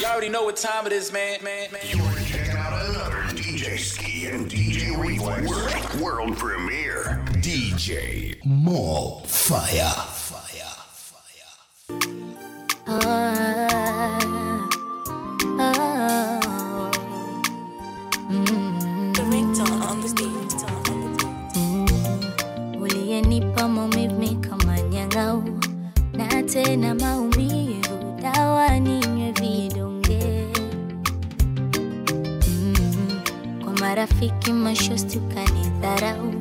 Y'all already know what time it is, man. Man, man. You are checking out another DJ Ski and DJ Reflex world, world premiere. DJ Mall Fire. Fire. Fire. Mm, The ringtone on the beat. uliyenipa maumivu kama nyang'au na tena maumivu kwa marafiki mashosti ukanidharau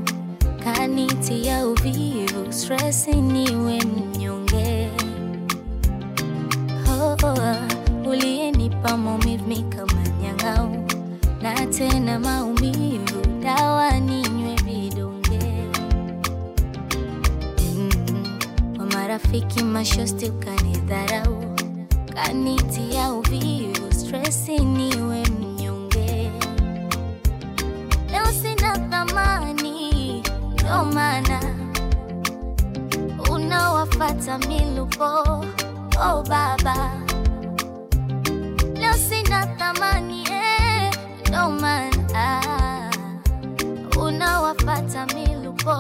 kanitia uvivu stresi niwe mnyonge. Oh, oh, uliyenipa maumivu kama nyang'au. Na tena maumivu dawa ninywe vidonge. Mm, kwa marafiki mashosti ukanidharau kanitia uvivu stresi niwe sina ndio maana unawafata milupo. Oh baba. Leo sina thamani eh, maana unawafata milupo.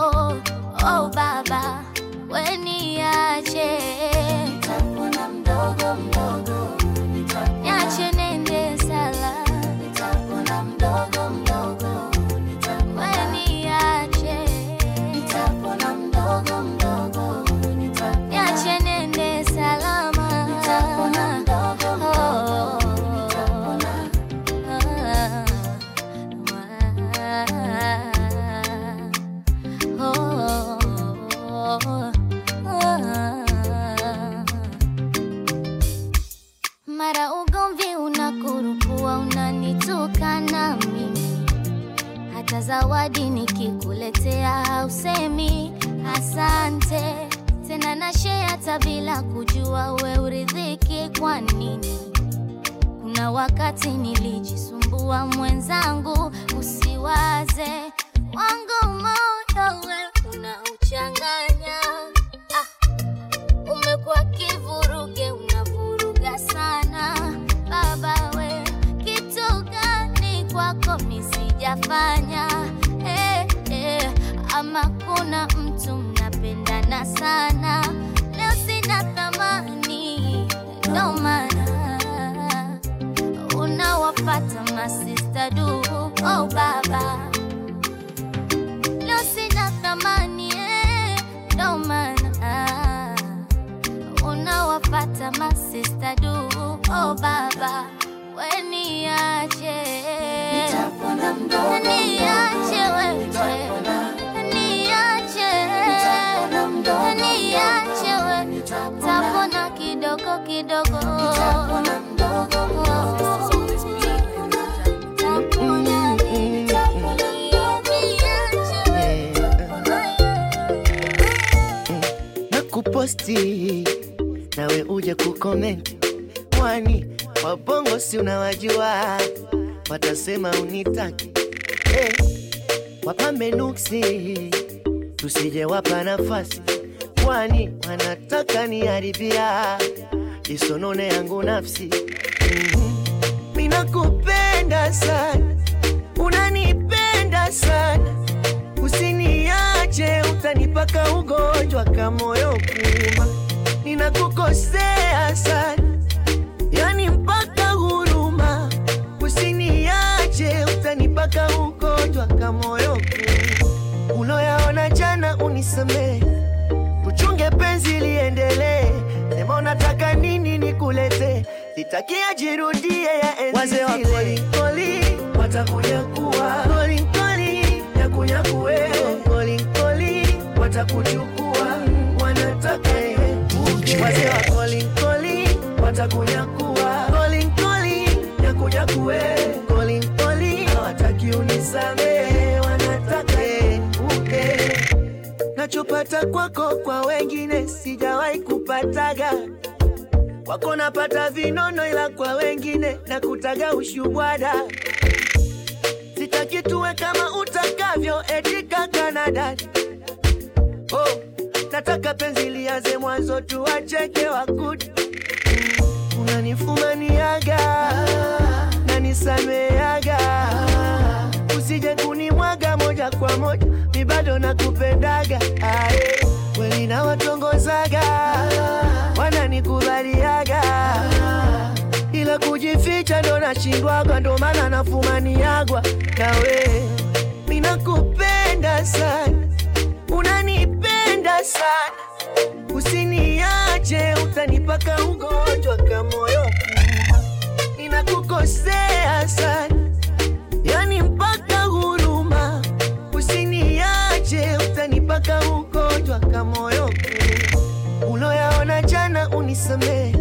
Oh baba. Weniache nitapona mdogo mdogo hata bila kujua we uridhiki kwa nini kuna wakati nilijisumbua mwenzangu, usiwaze wangu moyo we unauchanganya. Ah, umekuwa kivuruge, unavuruga sana baba we, kitu gani kwako misijafanya? Eh, eh, ama kuna mtu mnapendana sana, sina thamani, ndo maana. Unawapata masista du oh baba. Leo sina thamani eh, ndo maana. Unawapata masista du oh baba. Weniache niache wewe kidogo kidogo. Tapona, na kuposti nawe uje kukomenti, kwani wabongo si unawajua, watasema unitaki. Hey, wapambe nuksi, tusije wapa nafasi, kwani wanataka niharibia isonone yangu nafsi Mhm. Minakupenda sana, unanipenda sana Usiniache, utanipaka ugonjwa kamoyo kuma. Ninakukosea sana, yani mpaka huruma. Usiniache, utanipaka ugonjwa kamoyo kuma. Uloyaona jana unisamehe, tuchunge penzi liendelee. Sema unataka nini nikulete, sitaki ajirudie ya enzi Wazee wa kolikoli watakuja kuwa kolikoli ya kunyakuwe koli. Koli watakuchukua. Wanataka wazee wa koli koli. Watakuja kuwa koli koli. Ya kunyakue nachopata kwako kwa wengine sijawahi kupataga. Kwako napata vinono, ila kwa wengine nakutaga ushubwada. Sitaki tuwe kama utakavyo etika kanada. Oh, nataka penzi lianze mwanzo, tuwacheke good Unanifumaniaga nanisameaga usije kunimwaga moja kwa moja, mi bado nakupendaga. Aye, kweli na watongozaga wananikubaliaga, ila kujificha ndo nashindwaga, ndo maana nafumaniagwa. Nawe. Mi nakupenda sana, unanipenda sana, usiniache, utanipaka ugonjwa kamoyo. Ninakukosea sana. mpaka ugonjwa kamoyo. Uloyaona jana, uniseme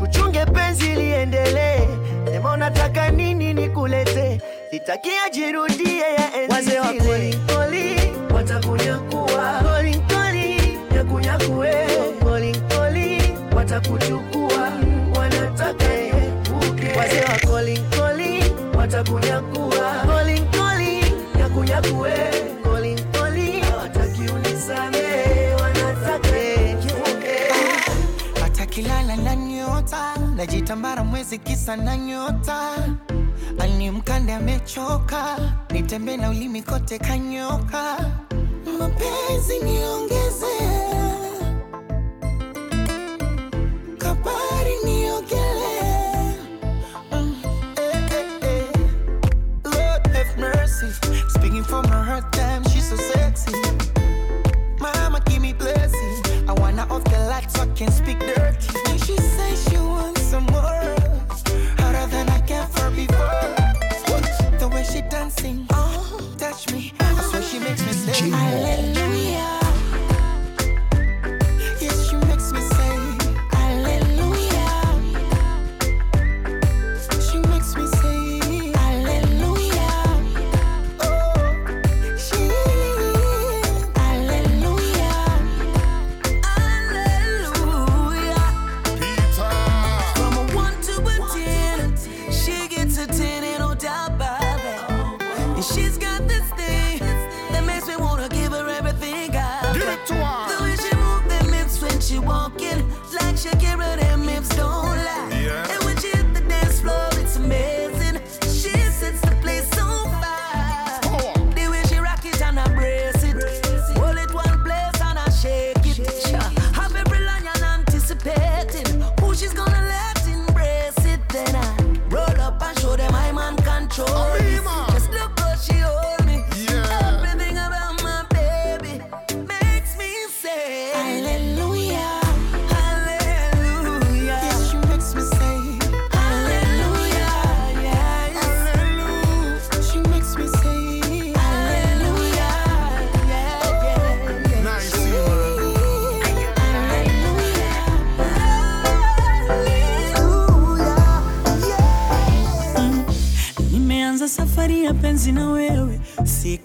tuchunge penzi liendele. Sema unataka nini nikulete, sitakia jirudie ya enzi zile. Wazee wa poli poli watakunyakua, poli poli nyakunyakue, poli poli watakuchukua, wanataka uke. Wazee wa poli poli watakunyakua, poli poli nyakunyakue. najitambara mwezi kisa na nyota, ani mkande amechoka, nitembe na ulimi kote kanyoka, mapenzi niongeze.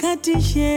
nikatishe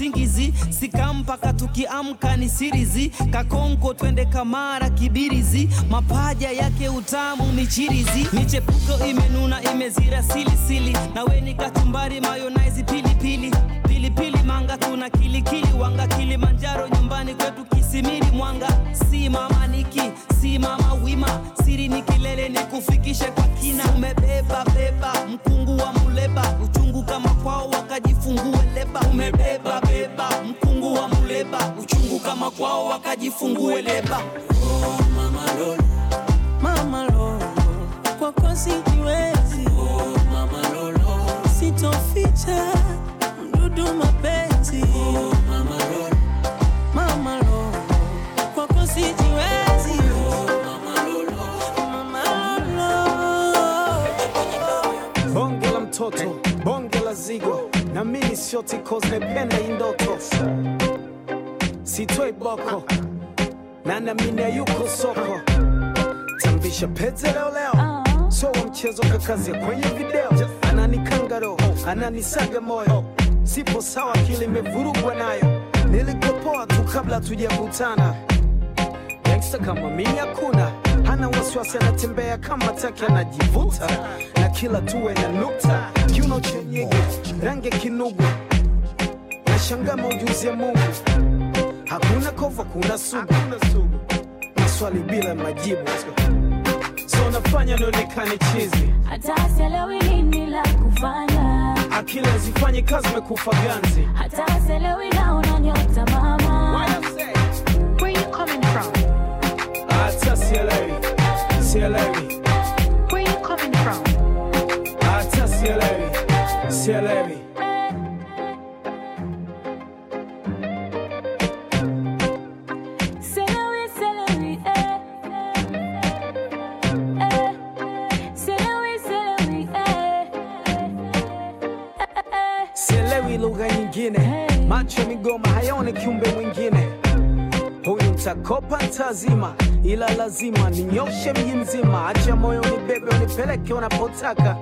usingizi sikampaka tukiamka ni sirizi. Kakonko twende kamara kibirizi. Mapaja yake utamu michirizi michepuko imenuna imezira silisili. Na weni kachumbari mayonaizi pilipili. Pilipili manga tuna kilikili. Wanga kilimanjaro nyumbani kwetu kisimiri mwanga si mama niki si mama wima. Siri ni kilele ni kufikishe kwa kina. Umebeba beba mkungu wa muleba. Uchungu kama kwao wakajifungue leba. Umebeba beba mkungu wa muleba. Uchungu kama kwao wakajifungue leba. Oh, mama lolo, mama lolo, kwako sijiwezi. Oh, mama lolo, sitoficha mdudu mapenzi. Oh, bonge la mtoto bonge la zigo. Na mimi sio hii sitoi na namini soko. Tambisha pete leo kakazia kwenye video. Ananisaga moyo. Sipo sawa kili imevurugwa nayo. Nilikopoa tu kabla tujakutana gangsta kama mimi hakuna hana wasiwasi anatembea kama taki anajivuta. Na kila tuwe na nukta. Kiuno chenyege rangi kinugu na shanga maujuzi ya mungu. Hakuna kova kuna sugu. Maswali bila majibu. So nafanya nionekane chizi. Hata sielewi nini la kufanya, akili hazifanye kazi mekufa ganzi. Hata sielewi naona nyota mama. Sielewi Where you coming from? hata sielewi sielewi Sielewi, sielewi, eh. Eh. Sielewi, sielewi, eh. Eh. sielewi lugha nyingine macho migoma hayaone kiumbe mwingine huyu ntakopa ntazima ila lazima ninyoshe mji mzima. Acha moyo nibebe unipeleke unapotaka.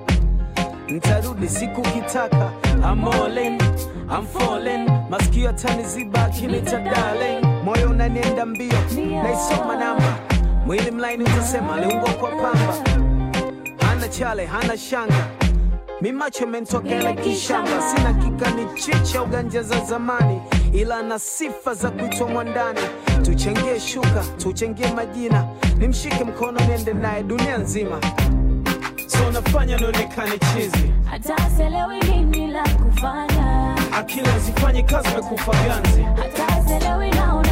Ntarudi siku kitaka I'm all in, I'm falling. Masikio ataniziba cha darling. Moyo unanienda mbio naisoma namba. Mwili mlaini utasema aliungwa kwa pamba. Hana chale hana shanga mi macho mentokele kishamba. Sina kikani chicha uganja za zamani ila na sifa za kuitwa mwandani tuchengie shuka tuchengie majina nimshike mkono niende naye dunia nzima. So nafanya nionekane chizi. Hata sielewi nini la kufanya, akili hazifanye kazi mekufa ganzi. Hata sielewi naona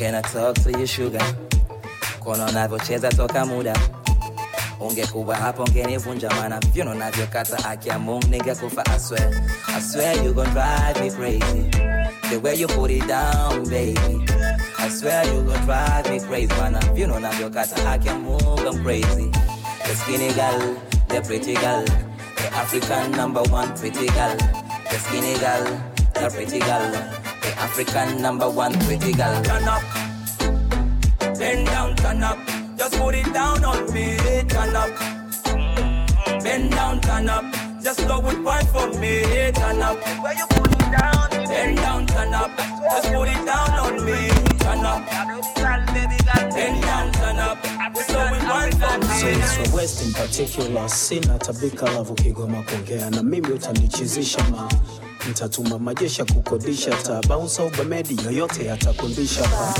I talk to you sugar? Kono unavyocheza toka muda. Ungekuwa hapo ungenivunja mana vyuno unavyokata haki ya Mungu ningekufa I swear, I swear you gon' drive me crazy. The way you put it down baby. I swear you gon' drive me crazy mana vyuno unavyokata haki ya Mungu I'm crazy. The skinny girl, the pretty girl The African number one pretty girl. The skinny girl, the pretty girl African number one pretty girl Turn up Bend down, turn up. Just put it down on me, turn up. Bend down, turn up. Just go with one for me, turn up. Where you put it down? Bend down, turn up. Just put it down on me, turn up. Bend down, turn up. Just go with one for me. So West in particular sina tabika lavu kigoma kuongea na mimi utanichizisha ma ntatuma majesha kukodisha tabausa ubamedi yoyote yatakundisha pa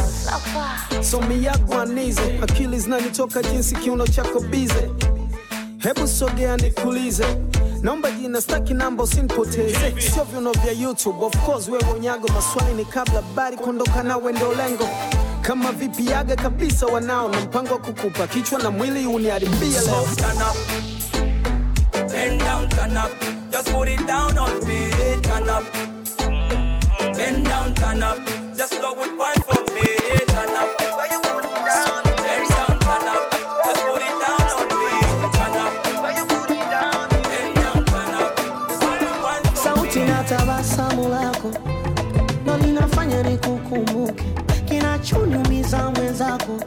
so miyagwanize akili zinanitoka jinsi kiuno chako bize. Hebu sogea nikulize naomba jina staki namba usinipoteze. Sio viuno vya youtube of course wewe unyago maswali ni kabla bari kuondoka nawe ndo lengo. Kama vipi yaga kabisa wanao na mpango wa kukupa kichwa na mwili uniharibia leo. Bend down, turn up. Just put it down on me, turn up. Bend down, turn up. Just go with one for me, turn up. Where you put it down? Bend down, turn up. Just put it down on me, turn up. Where you put it down? Bend down, turn up. Just go with one for sauti me. na tabasamu lako ndo linafanya nikukumbuke kinachoniumiza mwenzako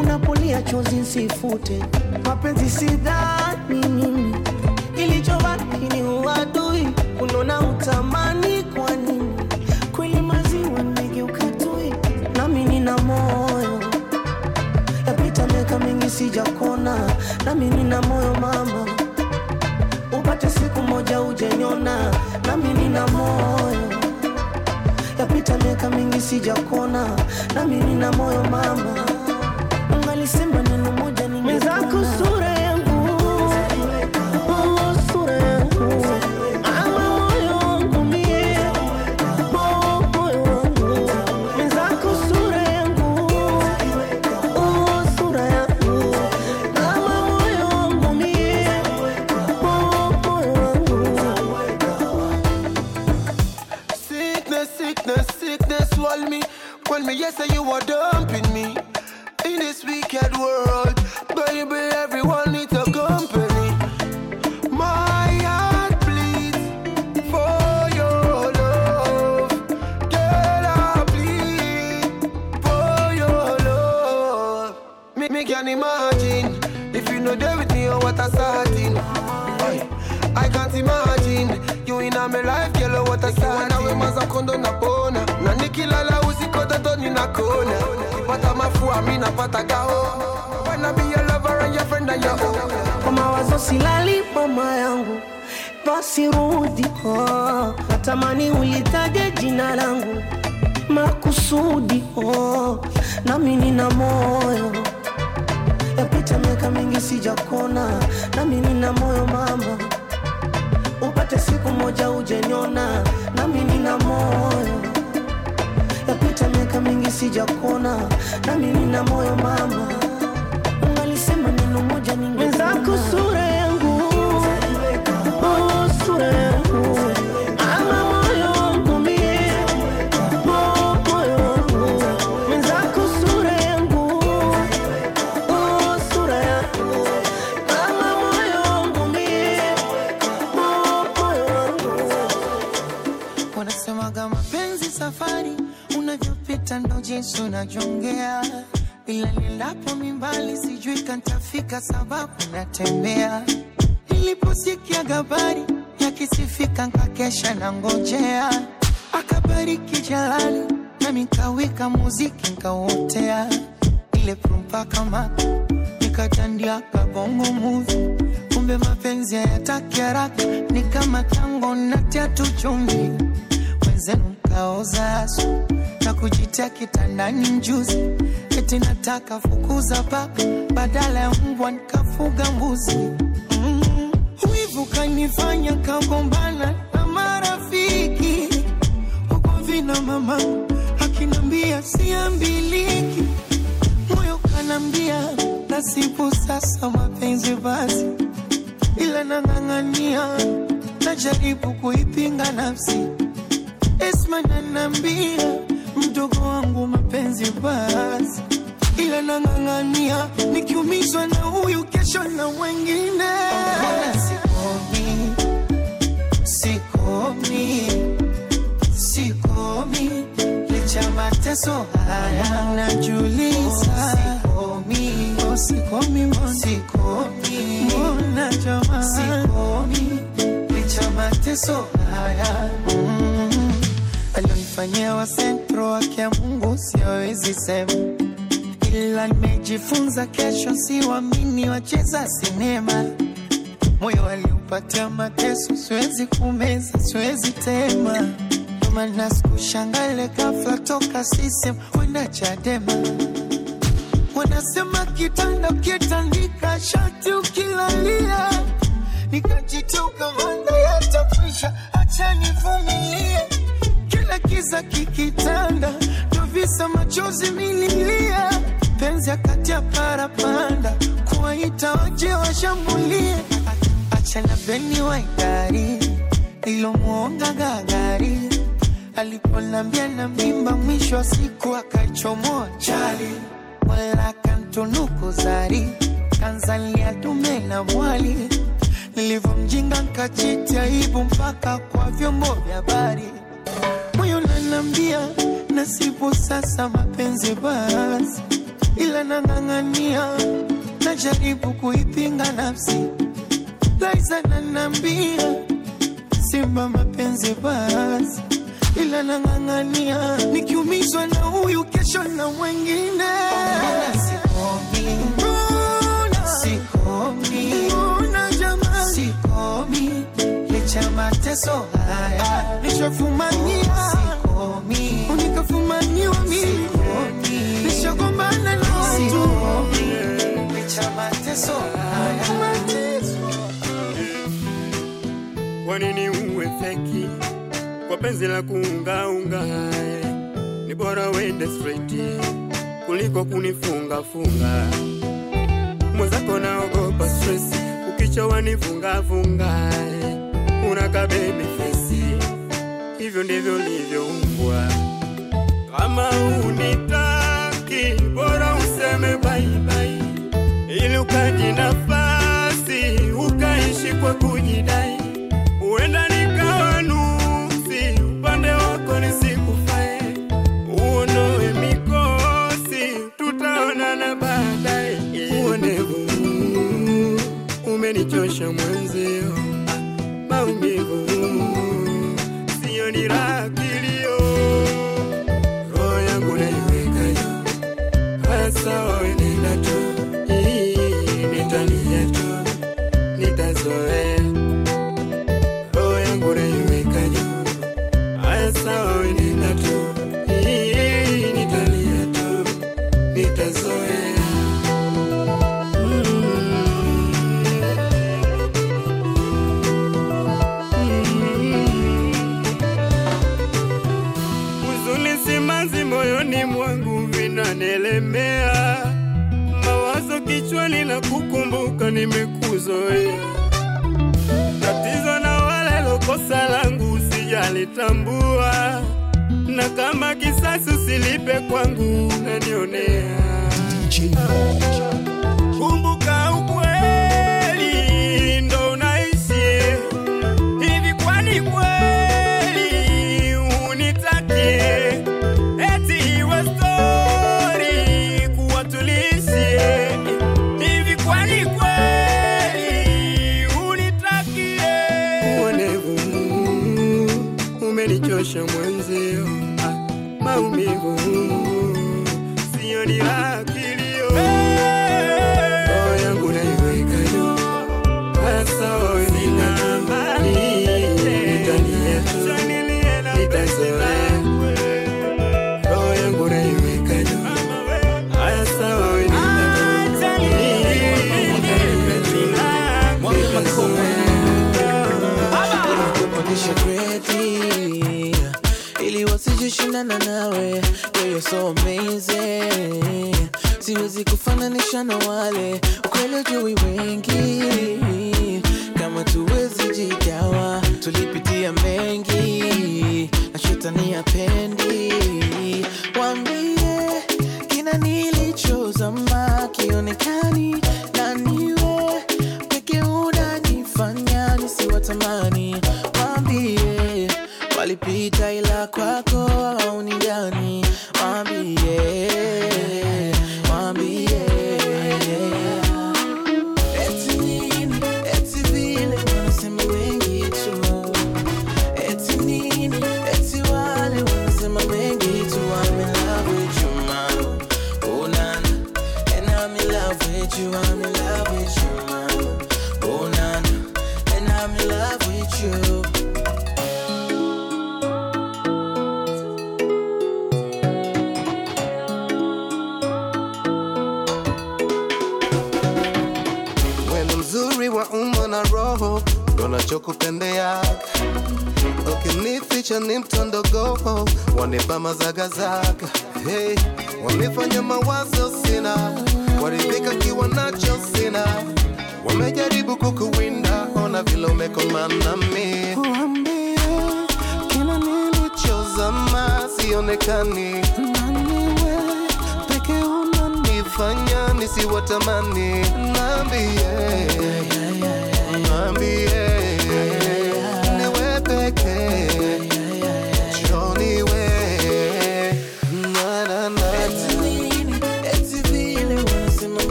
unapolia chozi nsifute mapenzi sidhani mimi ilichobaki huadui, unaona utamani kwa nini? Kweli maziwa nimegeuka tui nami nina moyo. Yapita miaka mingi sijakona nami nina moyo mama. Upate siku moja ujenyona, nami nina moyo. Yapita miaka mingi sijakona nami nina moyo mama. Ungalisema neno moja mwenzako me, yes, say you are dumping me. In this wicked world, but baby, everyone needs a company. My heart bleeds for your love. Girl, I bleed for your love. Me, me can imagine if you know there with me or what a starting. I can't imagine you in my life, na kona. Kipata mafua mi napata gao. Wanna be your lover and your friend and your own. kwa mawazo silali mama yangu basi rudi oh. natamani ulitaje jina langu makusudi oh. nami nina moyo yapita miaka mingi sijakona nami nina moyo mama upate siku moja ujeniona nami nina moyo miaka na mimi na moyo mama unavyopita ndo jinsi unavyongea, ila nilapo mimbali sijui kantafika sababu natembea. Niliposikia habari yakisifika, nkakesha na ngojea, akabariki Jalali na mikawika muziki nkauotea, ile prumpa kama nikatandia kabongo muvi, kumbe mapenzi hayataki haraka, ni kama tango natia tu chumvi, mwenzenu mkaoza asu na kujitia kitandani mjuzi, eti nataka fukuza paka badala ya mbwa nikafuga mbuzi. Mm, Wivu kanifanya kagombana na marafiki. Huko vina mama akinambia siambiliki. Moyo kanambia nasipu sasa mapenzi basi, ila nang'ang'ania, najaribu kuipinga nafsi. Esma nanambia mdogo wangu mapenzi basi, ila nang'ang'ania, nikiumizwa na huyu kesho na wengine. Sikomi, sikomi, sikomi licha mateso haya. Najuliza sikomi, sikomi, sikomi, mbona jamaa sikomi licha mateso haya mm. alionifanyia wa sentro wake Mungu siwezi sema, ila nimejifunza kesho siwamini wacheza sinema moyo waliupatia mateso, siwezi kumeza, siwezi tema. Maana sikushangale ghafla toka sisem kwenda Chadema. Wanasema kitanda ukitandika shati ukilalia, nikajitoka manda yatafisha, acha nivumilie. Kiza kikitanda, ndo visa machozi mililia, penzi akati ya parapanda, kuwaita waje washambulie. Achana beni waidari ilomwonga gagari. Aliponambia na mimba, mwisho wa siku akaichomoa chali, wala kantunuku zari kanzalia dume na mwali, nilivyomjinga nkachiti aibu mpaka kwa vyombo vya habari, anambia nasipo sasa mapenzi basi, ila nang'ang'ania, najaribu kuipinga nafsi. Laiza nanambia simba mapenzi basi, ila nang'ang'ania, nikiumizwa na huyu kesho na mwengine. Sikomi, ya mateso haya. Nishafumania, unikafumaniwa mimi, nishagombana na watu. Ya mateso haya. Kwa nini uwe feki? Kwa penzi la kuungaunga? Ni bora wende straight kuliko kunifungafunga. Mwenzako naogopa stress ukichowa nifungafunga unakabemefesi, hivyo ndivyo ulivyoumbwa. Kama unitaki, bora useme baibai, ili ukaji nafasi ukaishi kwa kujidai. moto nimekuzoea. Tatizo na wale lokosa langu sijalitambua, na kama kisasi usilipe kwangu unanionea comigo.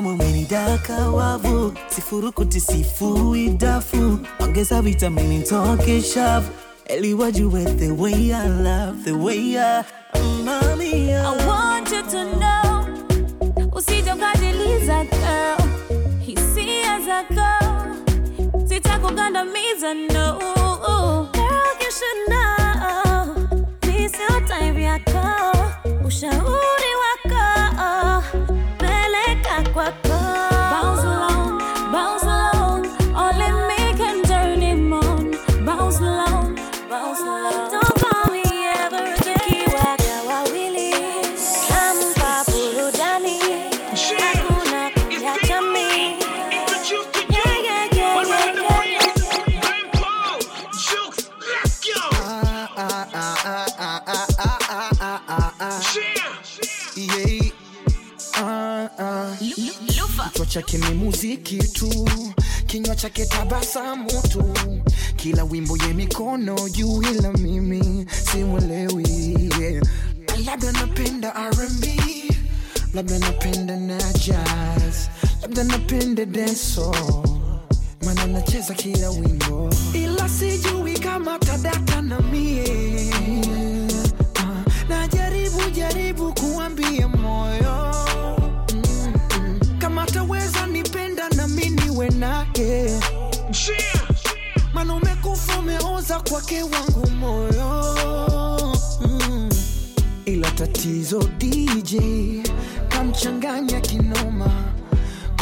Mwamini daka wavu, sifui dafu, ongeza vitamini the way I love, the way I, mommy I, want you to know, usitokadiliza girl, hisia zako, sitakugandamiza no. si kitu, kinywa chake tabasamu tu, kila wimbo ye mikono juu, ila mimi simwelewi. Labda napenda labda napenda na jazz, labda napenda dancehall, maana nacheza kila wimbo. Ila sijui kuwaza kwake wangu moyo mm. Ila tatizo DJ kamchanganya kinoma,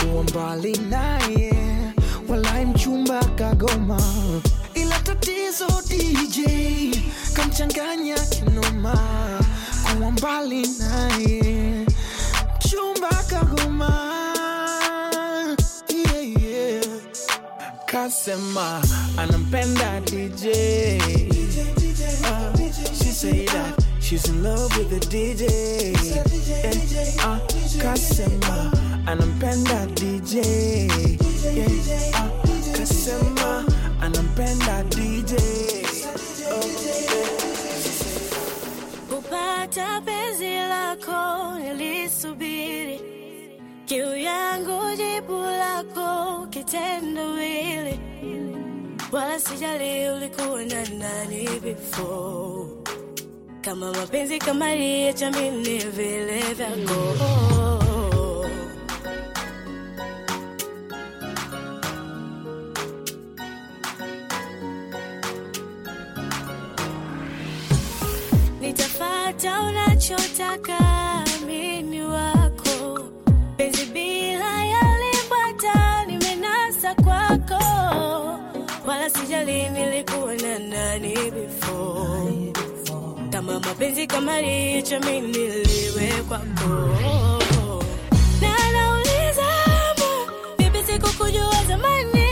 kuwa mbali naye walai mchumba kagoma. Ila tatizo DJ kamchanganya kinoma, kuwa mbali naye kasema anampenda DJ. DJ, DJ, uh, DJ she say that she's in love with the DJ. Yeah, uh, kasema anampenda DJ. Yeah, uh, kasema anampenda DJ. Oh, yeah. kupata penzi lako nilisubiri kiu yangu jibu lako kitendawili wala sijali ulikuwa na nani before. Kama mapenzi kama liechamini vile vyako. Nitafata unachotaka nani before. Kama mapenzi kama licho mimi niliwe kwako. Na nauliza vipi sikukujua zamani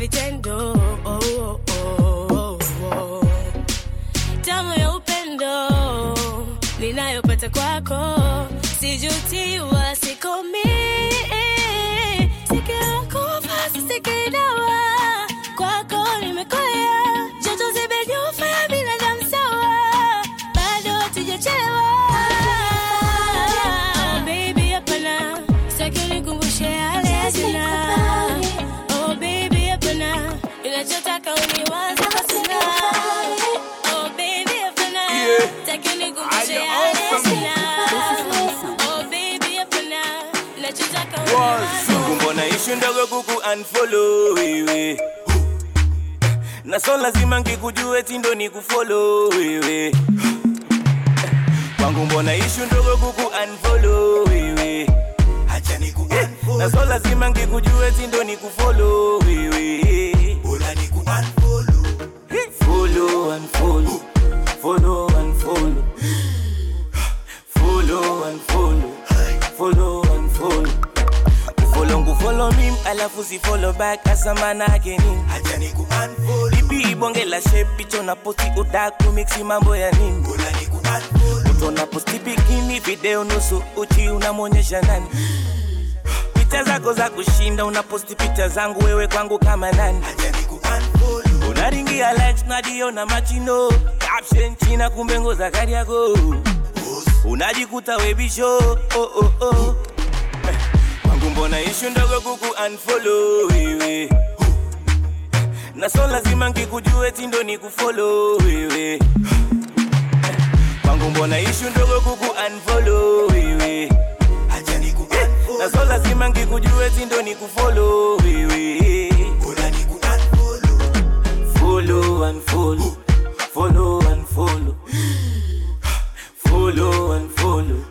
vitendo. Oh, oh, oh, oh. Tamu ya upendo ninayopata kwako, sijuti wala sikomi. Sikiakufa sikidawa kwako nimekoya, ishu ndogo kuku unfollow wewe eh, eh. na so lazima nkikujue tindo ni kufollow wewe eh, kwangu mbona ishu ndogo kuku unfollow wewe acha ni ku na so lazima nkikujue tindo ni kufollow wewe bora ni ku unfollow. Follow and follow. Follow and follow. Follow and follow. Follow Follow mim alafu si follow back asa manake nini acha ni ku unfollow. Ipi ibonge la shape picha na posti udaku mix mambo ya nini? Bora ni ku unfollow? Utona posti bikini video nusu uchi unamwonyesha nani? Picha zako za kushinda unaposti picha zangu wewe kwangu kama nani? Acha ni ku unfollow. Unaringia likes nadiona machino. Caption china kumbe za kari yako unajikuta webisho oh, oh, oh. Mbona ishu ndogo kuku unfollow wewe na so lazima nkikujue tindo ni kufollow wewe kwangu mbona ishu ndogo kuku unfollow. Wewe na so lazima nkikujue tindo ni kufollow wewe follow and follow. Follow and follow. Follow and follow.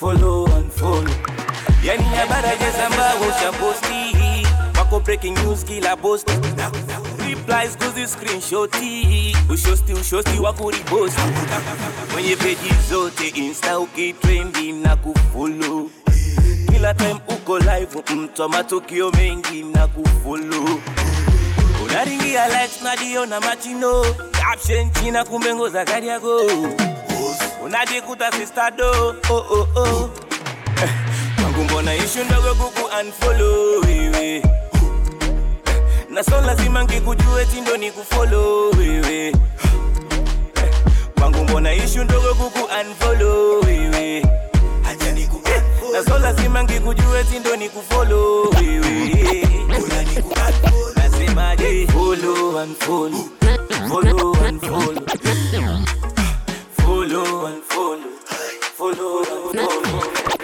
Follow and follow. Yani habara jezamba ushaposti wako breaking news kila post replies kuzi screenshoti ushosti ushosti wako riposti kwenye peji zote insta ukitrendi na kufollow kila time uko live mtu wa matukio mengi na kufollow unaringia likes nadiona machino. Caption china kumbe ngoza gari yako unajikuta sistado oh, oh, oh. na issue ndogo kuku unfollow wewe, na so lazima ngikujue tindo ni kufollow wewe. Kwangu, mbona issue ndogo kuku unfollow wewe, acha nikufollow na so lazima ngikujue tindo ni kufollow wewe, nasemaje? Follow and follow, follow and follow, follow and follow, follow and follow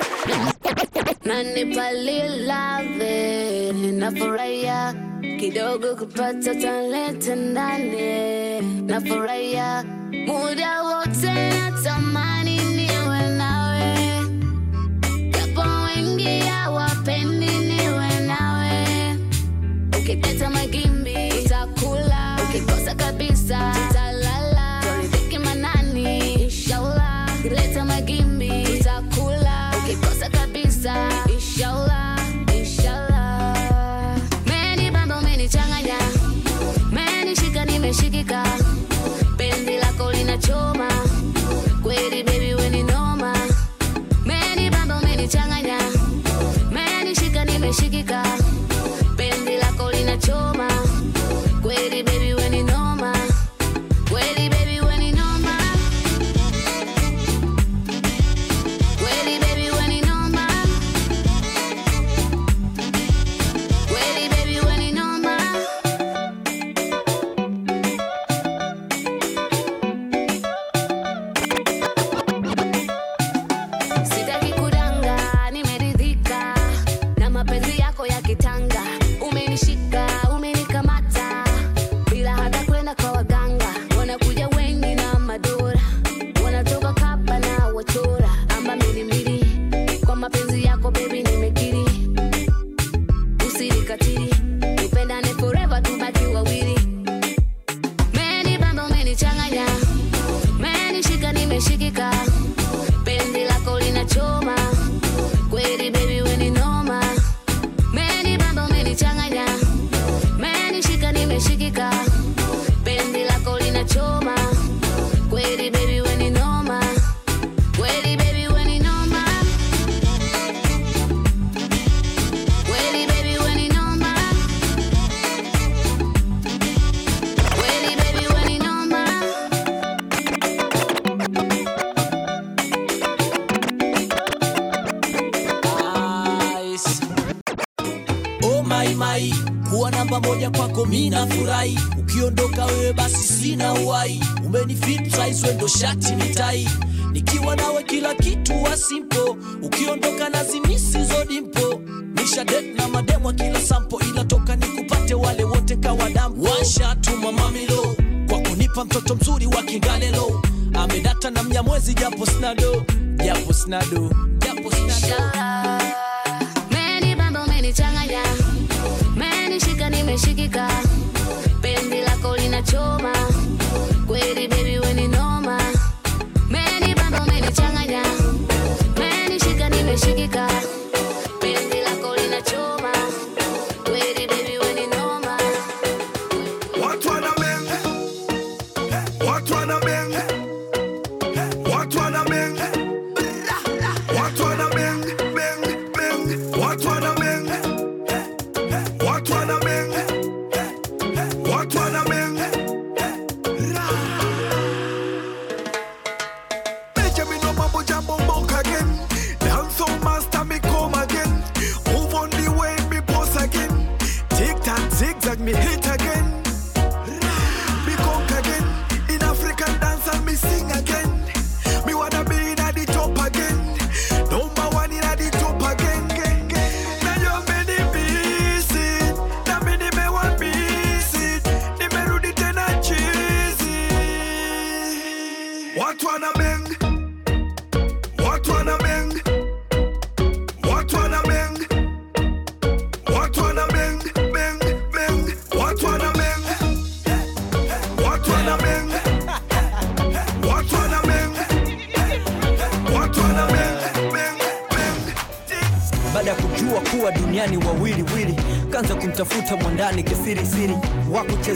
nani palilave nafurahia kidogo kupata talenta ndani. Nafurahia muda wote natamani niwe nawe. Japo wengi hawapendi niwe nawe. Ukipita magimbi utakula ukikosa kabisa.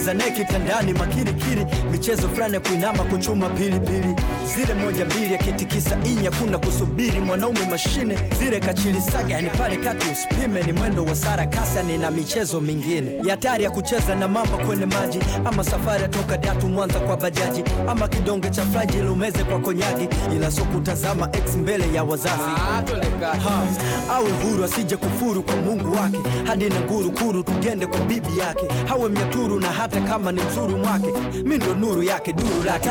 kucheza neki tandani makirikiri, michezo fulani ya kuinama, kuchuma pilipili pili. zile moja mbili, akitikisa inya, kuna kusubiri. Mwanaume mashine zile kachilisaga, yani pale kati usipime, ni mwendo wa sarakasa. Nina michezo mingine. Ya ya kucheza na mamba kwenye maji, ama safari toka Datu Mwanza kwa bajaji, ama kidonge cha fraji lumeze kwa konyagi, ila sio kutazama ex mbele ya wazazi. Ah, awe huru asije kufuru kwa Mungu wake, hadi na nguru kuru tugende kwa bibi yake, hawe mnyaturu na hata kama ni mzuru mwake, mi ndo nuru yake duru lake.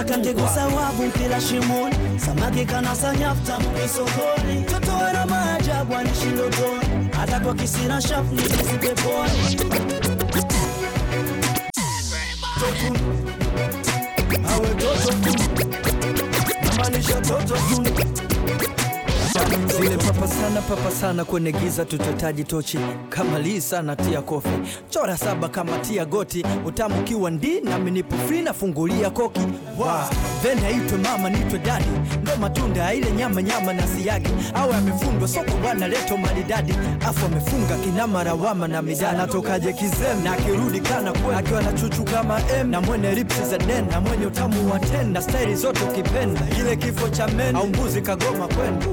Nataka ngegusa wavu mpila shimoni, samaki kanasa nyafta mkisokoni, toto wana maajabu anishi ndotoni, hata kwa kisira shafu nijizi peponi. awe toto tu. Namaanisha toto tu zile papa sana papa sana kwenye giza tutotaji tochi. Kama lii sana tia kofi. Chora saba kama tia goti. Utamu kiwa ndi nami nipo free nafungulia koki. Wow. vende aitwe mama nitwe dadi ndo matunda ile nyama nyama na siagi. Awe amefundwa soko bwana leto maridadi. Afu amefunga kinamarawama na midani natokaje kizem? Na akirudi kana kwe akiwa na chuchu kama m. Na mwene ripsi za den. Na mwenye utamu wa ten. Na staili zote ukipenda. Ile kifo cha men. Au mbuzi kagoma kwenda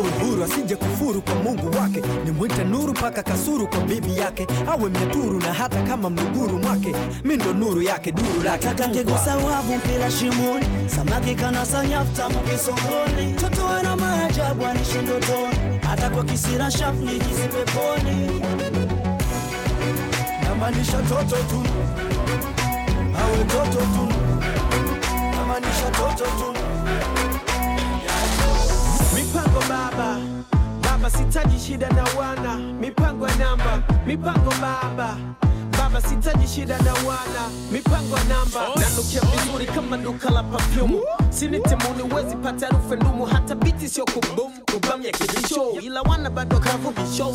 awe huru asije kufuru kwa mungu wake. Ni mwite nuru paka kasuru kwa bibi yake. Awe mnyaturu na hata kama mluguru mwake. Mi ndo nuru yake duru lake. Nataka ngegusa wavu mpila shimoni, samaki kanasa nyafta mkisokoni, toto wana maajabu anishi ndotoni, hata kwa kisira shafu nijizi peponi. namaanisha toto tu. Awe toto tu. Namaanisha toto tu baba. Baba sitaji shida na wana. Mipango ya namba. Mipango baba. Baba sitaji shida na wana. Mipango ya namba. Nanukia vizuri kama duka la pafyumu sinitemuni wezi pata harufu ndumu. Hata biti sio kubum kubam ya kibisho ila wana bado kavu bisho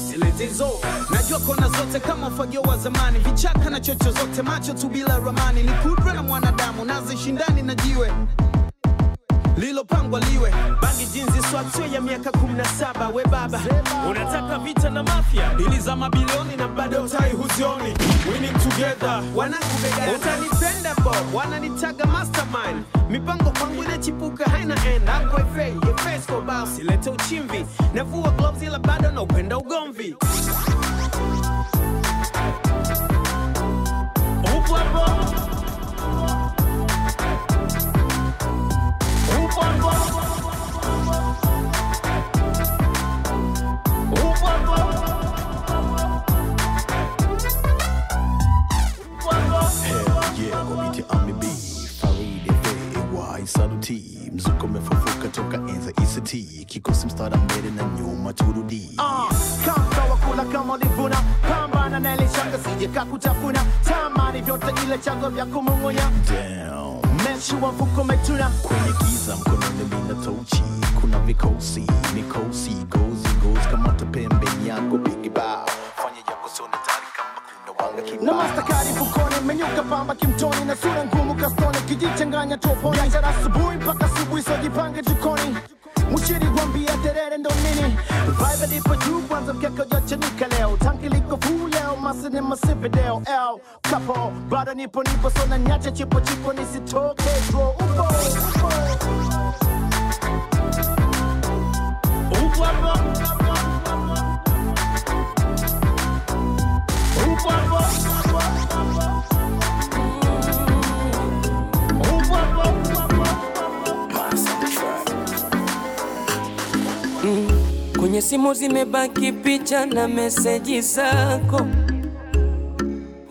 najua kona zote kama ufagio wa zamani. Vichaka na chocho zote macho tu bila ramani. Ni kudra na mwanadamu nazishindani na jiwe lilopangwa liwe. Bangi jinzi swatio ya miaka 17 we baba unataka vita na mafia? Ili za mabilioni na bado utai huzioni. Winning together. Wanangu begani utanipenda bo wananitaga mastermind. Mipango kwangu inachipuka haina end. Ako ife yefesko basi lete uchimvi. Navua gloves ila bado na upenda ugomvi saluti. Mzuko umefufuka toka enza ict kikosi mstara mbele na nyuma turudi. Ah, kama wakula kama ulivuna pambana na ile shanga sije kakutafuna. Tamani vyote ile chango vya kumung'unya. Mechi wa mfuko umetuna. Kwenye giza mkononi mina tochi kuna vikosi mikosi gozi gozi. Kamata pembeni yako bigiba fanya yako sone wanga na mastakari mfukoni menyuka pamba kimtoni na sura ngumu kastoni kijichanganya toponi biashara asubuhi mpaka asubuhi sojipange jukoni Mchiri gwambia terere ndo nini? Vibe lipo juu kwanza mkeka ujachanika leo. Tanki liko full leo masini masivi deo L Kapo bado nipo nipo so na nyache chipo chipo nisitoke Draw upo upo. Upo upo Kwenye simu zimebaki picha na meseji zako,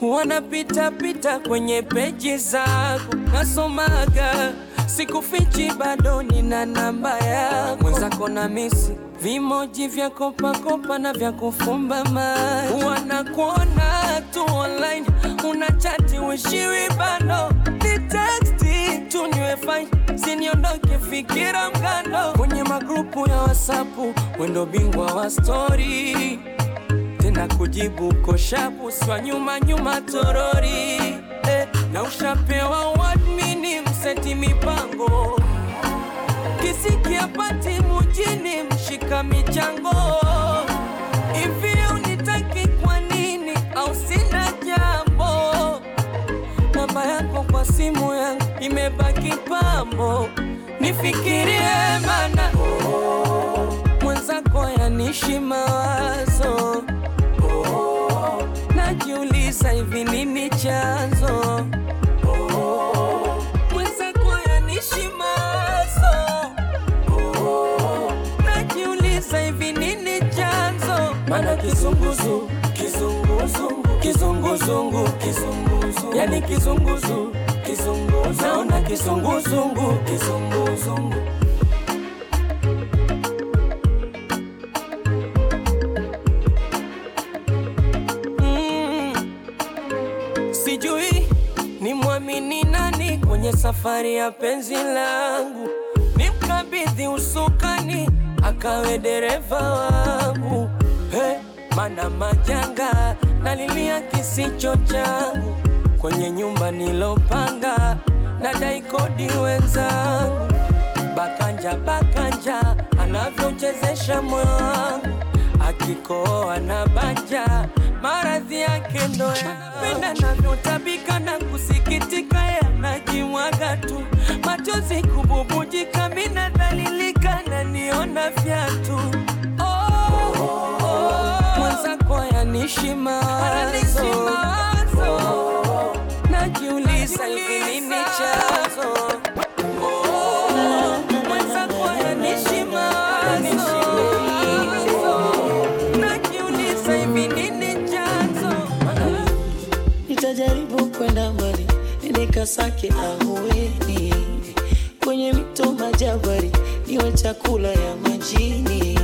wanapita pita kwenye peji zako, nasomaga sikufichi, bado nina namba yako, mwenzako na misi vimoji vya kopakopa na vya kufumba macho, wanakuona tu online, unachati wishiwi bado ni teksti tu niwe fine, siniondoke fikira mgando. Kwenye magrupu ya wasapu, wendo bingwa wa stori tena kujibu koshapu swa nyuma nyuma torori. Eh, na ushapewa wadmini mseti mipango. Kisikia pati mujini mshika michango. Hivi unitaki kwa nini au sina jambo? Namba yako kwa simu yangu imebaki pambo. Nifikirie mana mwenzako yanishi mawazo. Najiuliza hivi nini chanzo najiuliza hivi nini chanzo? Mana kizunguzu kizungu kizunguzungu kizunguzungu. Kizunguzungu yani kizunguzu kizunguzungu naona kizunguzungu kizunguzungu. Mm. sijui ni mwamini nani kwenye safari ya penzi langu. Ni mkabidhi akawe dereva wangu. Hey, mana majanga nalilia kisicho changu. Kwenye nyumba nilopanga nadai kodi wenzangu. Bakanja bakanja anavyochezesha moyo wangu. Akikoa na banja maradhi yake ndo yapenda navyotabika na kusikitika yanajimwaga tu. Machozi kububujika naniona vyatu viatu oh, mwenzako yanishi mawazo oh, najiuliza hivi nini chazo oh, mwenzako yanishi mawazo najiuliza hivi nini chanzo kwenda mbali nikasake ahueni. Kwenye mito majabari niwe chakula ya majini.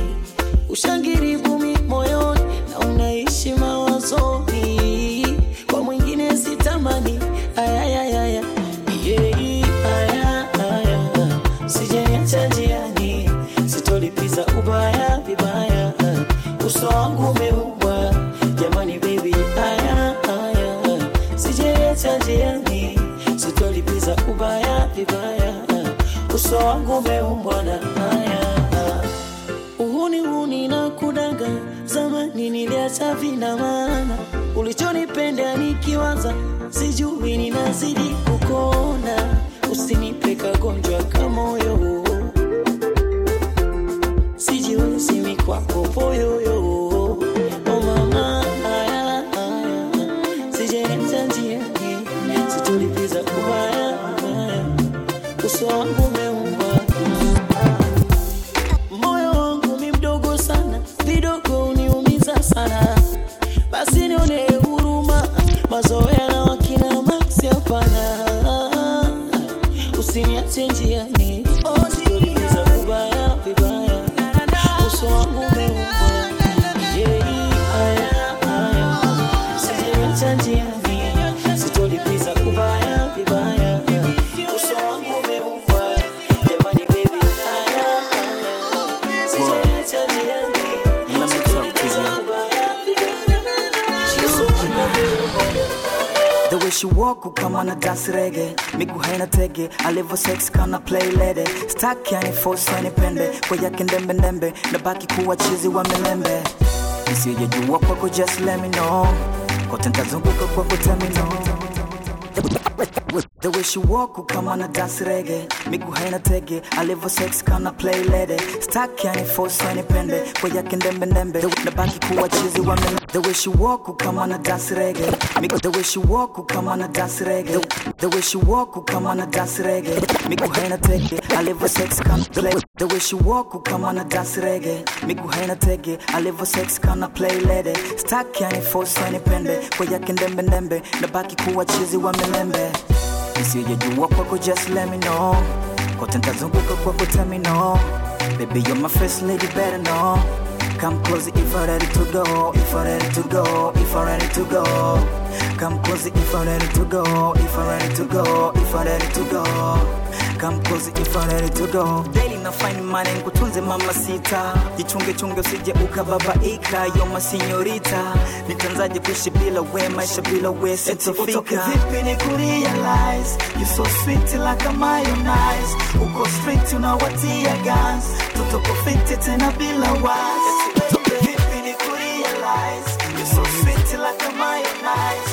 Ushangiribu moyoni na unaishi mawazoni. Kwa mwingine sitamani ninazidi kukona usinipe kagonjwa kamoyo dance reggae. Migu haina tege Alivyo sex kana play lady Stack yani force yani pende Kwa yake ndembe ndembe. Nabaki kuwa chizi wa milembe. Nisijejua kwako just let me know. Kote ntazunguka kwako tell me no way she walk kama na dance reggae. Migu haina tege Alivyo sex kana play lady Stack yani force yani pende Kwa yake ndembe ndembe. Nabaki kuwa chizi wa milembe The way she walk oh, come on, na dance reggae. Migu the way she walk oh, come on, na dance reggae. The, way she walk oh, come on, na dance reggae. Migu haina tege Alivyo sex kana play. The way she walk oh, come on, na dance reggae. Migu haina tege Alivyo sex kana play lady Stack yani force yani pende Kwa yake ndembe ndembe. Nabaki kuwa chizi wa milembe nisijejua kwako just let me know. Kote ntazunguka kwako tell me no. Baby you're my first lady better know. Come close if I'm ready to go. If I'm ready to go if I'm ready to go. Come close if I'm ready to go. If I'm ready to go if I'm ready to go come close if I'm ready to go. Daily na find money nkutunze mama sita. Jichunge chunge usije ukababaika yo masinyorita nitanzaje kuishi bila we maisha bila we sitofika vipi ni kurealize? You so sweet like a mayonnaise. Uko straight unawatia guns. Tutoko fiti tena bila wise vipi ni kurealize? You so sweet like a mayonnaise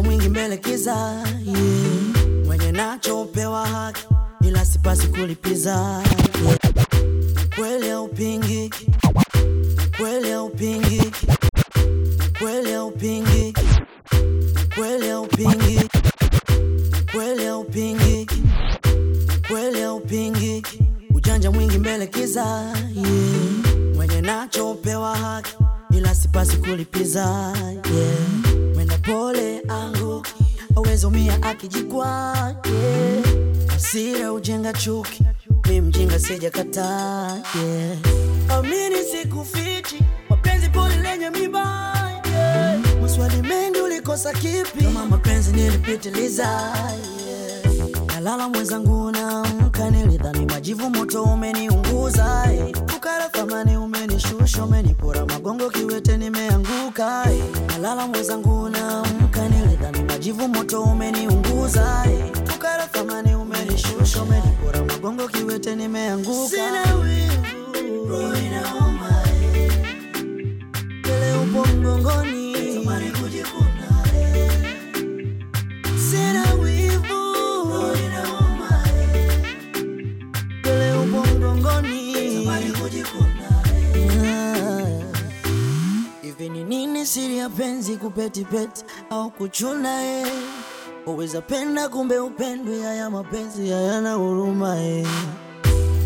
ujanja mwingi melekeza yeah. mwenye nacho upewa haki ila sipasi kulipiza yeah. kweli haupingi kweli haupingi kweli haupingi kweli haupingi kweli haupingi kweli ujanja mwingi melekeza yeah. mwenye nacho upewa haki ila sipasi kulipiza yeah. Pole angu awezumia akijikwa yeah. hasira ujenga chuki mi mjinga sijakataa yeah. amini sikufichi mapenzi pole lenye miba yeah. maswali mengi ulikosa kipi kama mapenzi nilipitiliza yeah. Nalala mwenzangu naamka nilidhani majivu moto umeniunguza eh. ukara thamani umenishusha umenipora magongo kiwete nimeanguka mwezangu nalala mwenzangu naamka nilidhani majivu moto umeniunguza eh. ukara thamani umenishusha umenipora magongo kiwete nimeanguka Sina wivu, roho inauma, eh. Mbele upo mgongoni Hivi ni nini siri ya penzi kupetipeti au kuchuna eh? Uweza penda kumbe upendwe, haya mapenzi hayana huruma eh.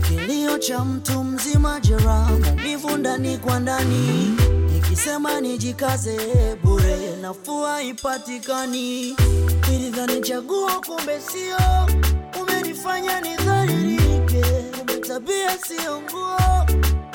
Kilio cha mtu mzima, jeraha, maumivu ndani kwa ndani. Nikisema nijikaze bure, nafuu haipatikani. Nilidhani chaguo, kumbe sio. Umenifanya nidhalilike, kumbe tabia sio nguo.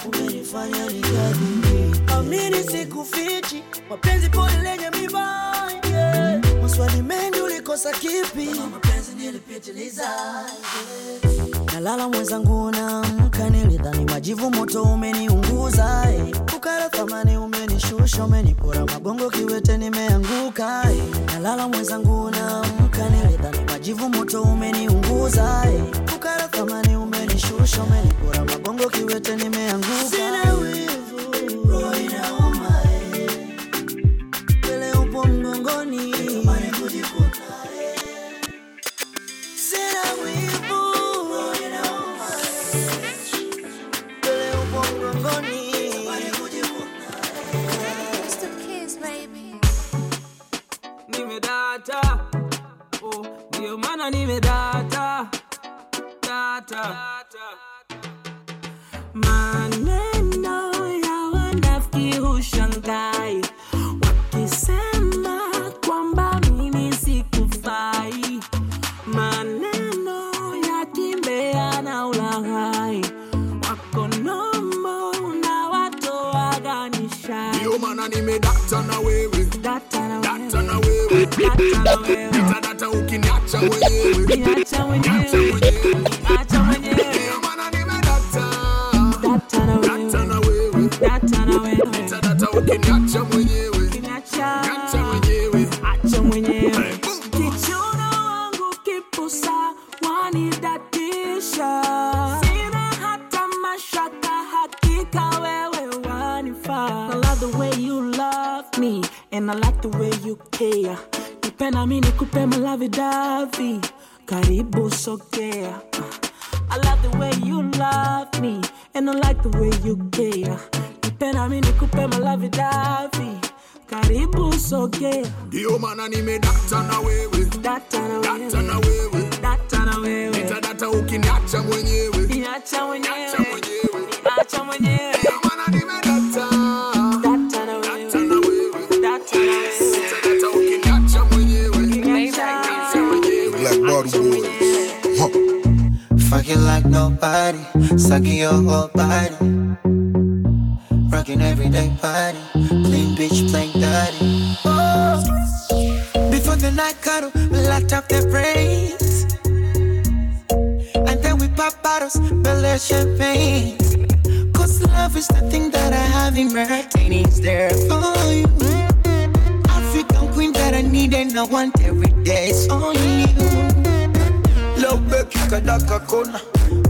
Umenifanya nikadhibike. Amini sikufichi, mapenzi pole lenye miba yeah. Maswali mengi ulikosa kipi? Mapenzi nilipitiliza yeah. Nalala mwenzangu naamka, nilidhani majivu moto umeniunguza eh. Ukara thamani umenishusha, umenipora magongo kiwete nimeanguka eh. Nalala mwenzangu naamka, nilidhani majivu moto umeniunguza eh. Ukara thamani umenishusha, umenipora magongo kiwete nimeanguka. Sina wivu, roho inauma. Mbele upo mgongoni. Tamani kujikuna. Sina wivu, roho inauma. Mbele upo mgongoni. Nimedata oh, ndio maana nimedata data hushangai wakisema kwamba mimi sikufai. Maneno ya kimbea na ulaghai wako nomo na watoaganisha Ndio maana nimedata na wewe. Data na data na wewe. nitadata ukiniacha mwenyewe Niacha mwenyewe. Niacha mwenyewe ukiniacha mwenyewe Niacha niacha mwenyewe acha mwenyewe kichuno wangu kipusa wanidatisha sina hata mashaka hakika wewe wanifaa I love the way you love me and I like the way you care nipenda mi nikupe malavidavi karibu sogea. I love the way you love me and I like the way you care nipenda mi nikupe malavidavi karibu sogea Ndio maana nimedata na wewe. Data na data na wewe. Data na wewe. Nitadata ukiniacha mwenyewe. Niacha mwenyewe. Niacha mwenyewe. Niacha mwenyewe. Ndio maana nimedata. Data na wewe. Data na wewe. Data na wewe. Nitadata ukiniacha mwenyewe. Niacha niacha mwenyewe. Black Bottle Boys. Huh. Fuck it like nobody, sucking your whole body. Rocking everyday party, clean bitch playing dirty. Oh. Before the night cuddle, we locked up their brains. And then we pop bottles, Bel champagne. Cause love is the thing that I have in my Martini's there for you. African queen that I need and I want every day. It's only you. Leo beki kadaka kona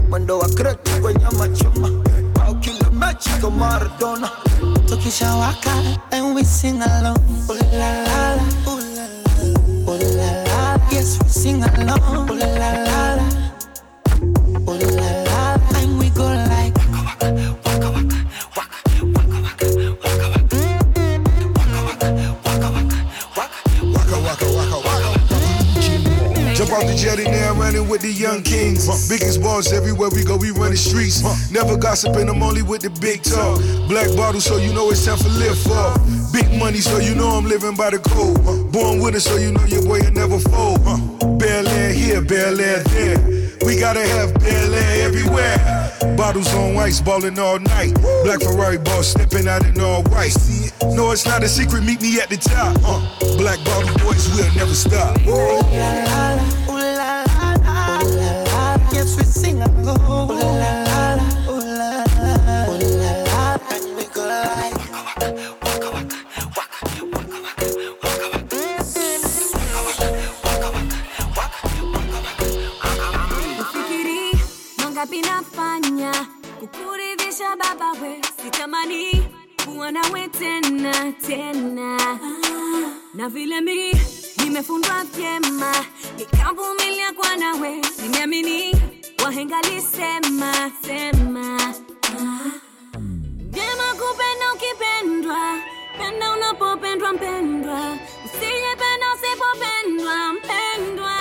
mwendo wa kreti kwenye machuma au kila mechi kama Maradona Tukishawaka and we sing along. Ooh la la la, ooh la la, ooh la la. Yes, we sing along. Ooh la la la ooh la. Off the jetty, now running with the young kings. Biggest boss everywhere we go, we run the streets. Never gossiping, I'm only with the big talk. Black bottle, so you know it's time for lift off. Big money, so you know I'm living by the code. Born with it, so you know your boy will never fold. Bel Air here, Bel Air there. We gotta have Bel Air everywhere. Bottles on ice, ballin' all night. Black Ferrari boss stepping out in all white. No, it's not a secret, meet me at the top. Black bottle boys we'll never stop. Yes, we sing go. Ooh la la la, ooh la la, ooh la la. And we go like Ufikiri mangapi nafanya kukuridhisha baba we, sitamani kuwa nawe tena tena, ah, na vile mi nimefundwa vyema nikavumilia kwa nawe, nimeamini wahenga lisema sema vyema kupenda ukipendwa, penda unapopendwa mpendwa, usijependa usipopendwa mpendwa.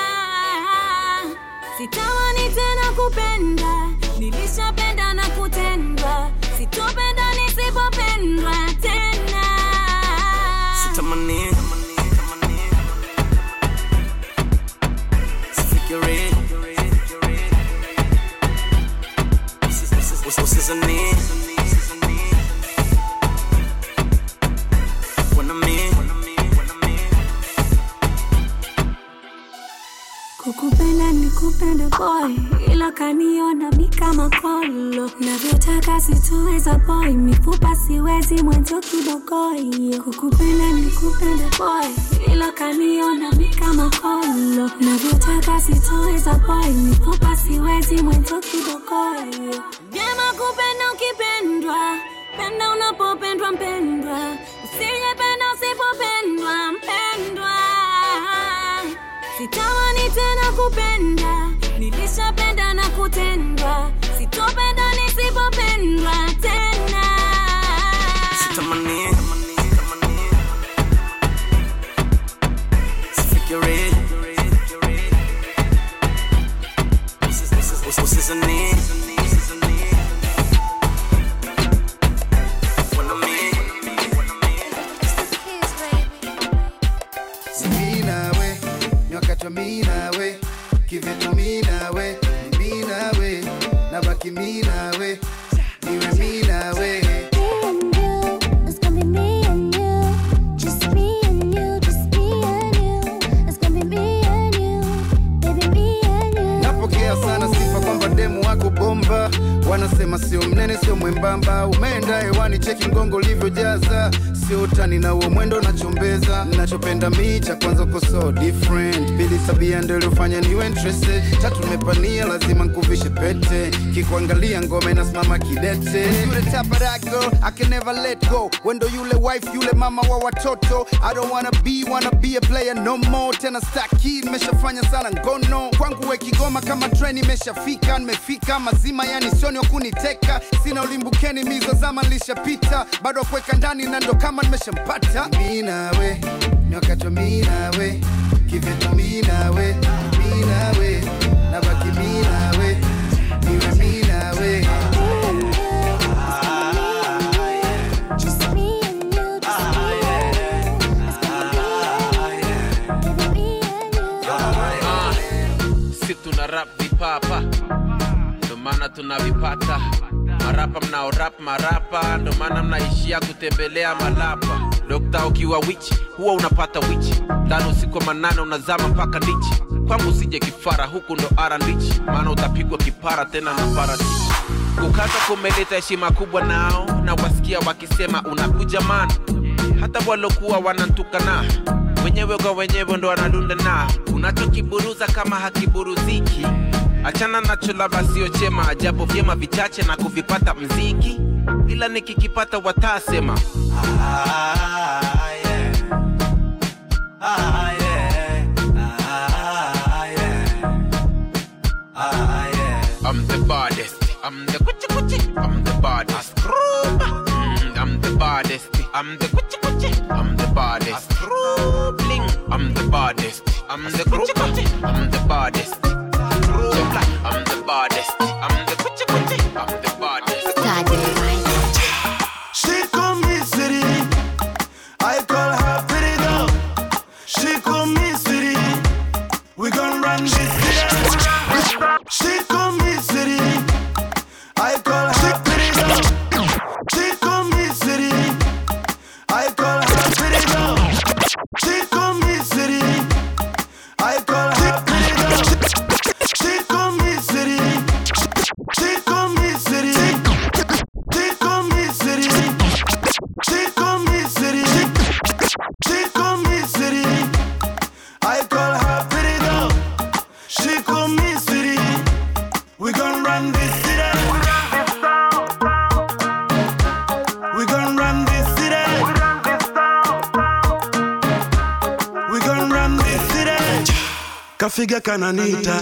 Sitamani tena kupenda, nilishapenda Usizani Wanami Kukupenda nikupende boy, ila kaniona mi kama kolo. Navyotaka situweza boy, mifupa siwezi mwenzo kibogoi. Kukupenda nikupende boy, hilo kaniona mi kama kolo. Navyotaka situweza boy, mifupa siwezi mwenzo kibogoi. Vyema kupenda ukipendwa, penda unapopendwa mpendwa, usijependa usipopendwa mpendwa. Sitamani tena kupenda, nilishapenda na kutendwa, sitopenda nisipopendwa tena. Sitamani Sifikiri Usizani Wanami Si mi nawe, ni wakati wa mi wanasema sio mnene sio mwembamba, umeenda hewani, cheki ngongo ulivyojaza, sio utani na uo mwendo nachombeza. Nachopenda mi cha kwanza uko so different, pili tabia ndio iliyofanya niwe interested, tatu nimepania lazima nkuvishe pete, kikuangalia ngome nasimama kidete. Yule tabarago I can never let go, wendo yule wife yule mama wa watoto, I don't wanna be wanna be a player no more, tena staki nimeshafanya sana ngono. Kwangu we Kigoma kama train imeshafika, nimefika mazima yani sioni wa kuniteka, sina ulimbukeni mizo zama nilishapita, bado kuweka ndani na ndo kama nimeshampata. Mi nawe ni wakati wa mi nawe, kivitu mi nawe, mi nawe, nabaki mi nawe, niwe mi nawe. Just me and you, just me and you. It's gonna be me and you, baby me and you. si tuna rap vipapa ndo maana tunavipata marapa mnao rap marapa. Ndo maana mnaishia kutembelea malapa. Dokta ukiwa wichi huwa unapata wichi tano siku manane unazama mpaka ndichi kwangu usije kifara huku ndo ara ndichi maana utapigwa kipara tena na parachichi. Kukaza kumeleta heshima kubwa nao na wasikia wakisema unakuja mana hata walokuwa wanantukana wenyewe kwa wenyewe ndo wanalunda na. Unachokiburuza kama hakiburuziki achana na labda sio chema japo vyema vichache na kuvipata mziki ila nikikipata watasema I'm the baddest. I'm the kuchi kuchi. I'm the baddest. Mm, I'm the baddest. I'm the kuchi kuchi. I'm the baddest. I'm the baddest. I'm the kuchi kuchi. I'm the baddest. I'm the baddest. I'm the kuchi kuchi. I'm the baddest. She call me city. I call her pretty girl. She call me city. We gon' run this city. She call me city. I call her pretty girl. She call me city. I call her pretty girl. She Kafiga kananita,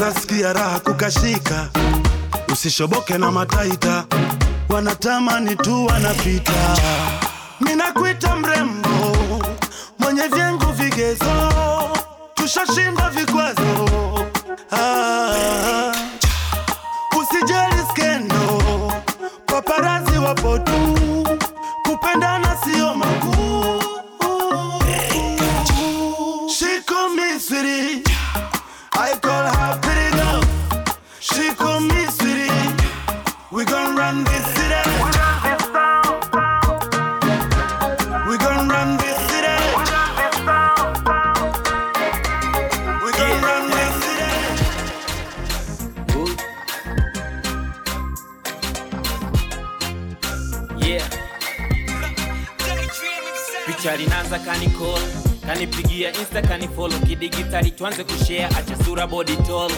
nasikia raha kukashika, usishoboke na mataita, wanatamani tu wanapita. Minakuita mrembo, mwenye vyengu vigezo, kanikola kanipigia insta kanifolo kidigitali tuanze kushare acha sura body tall.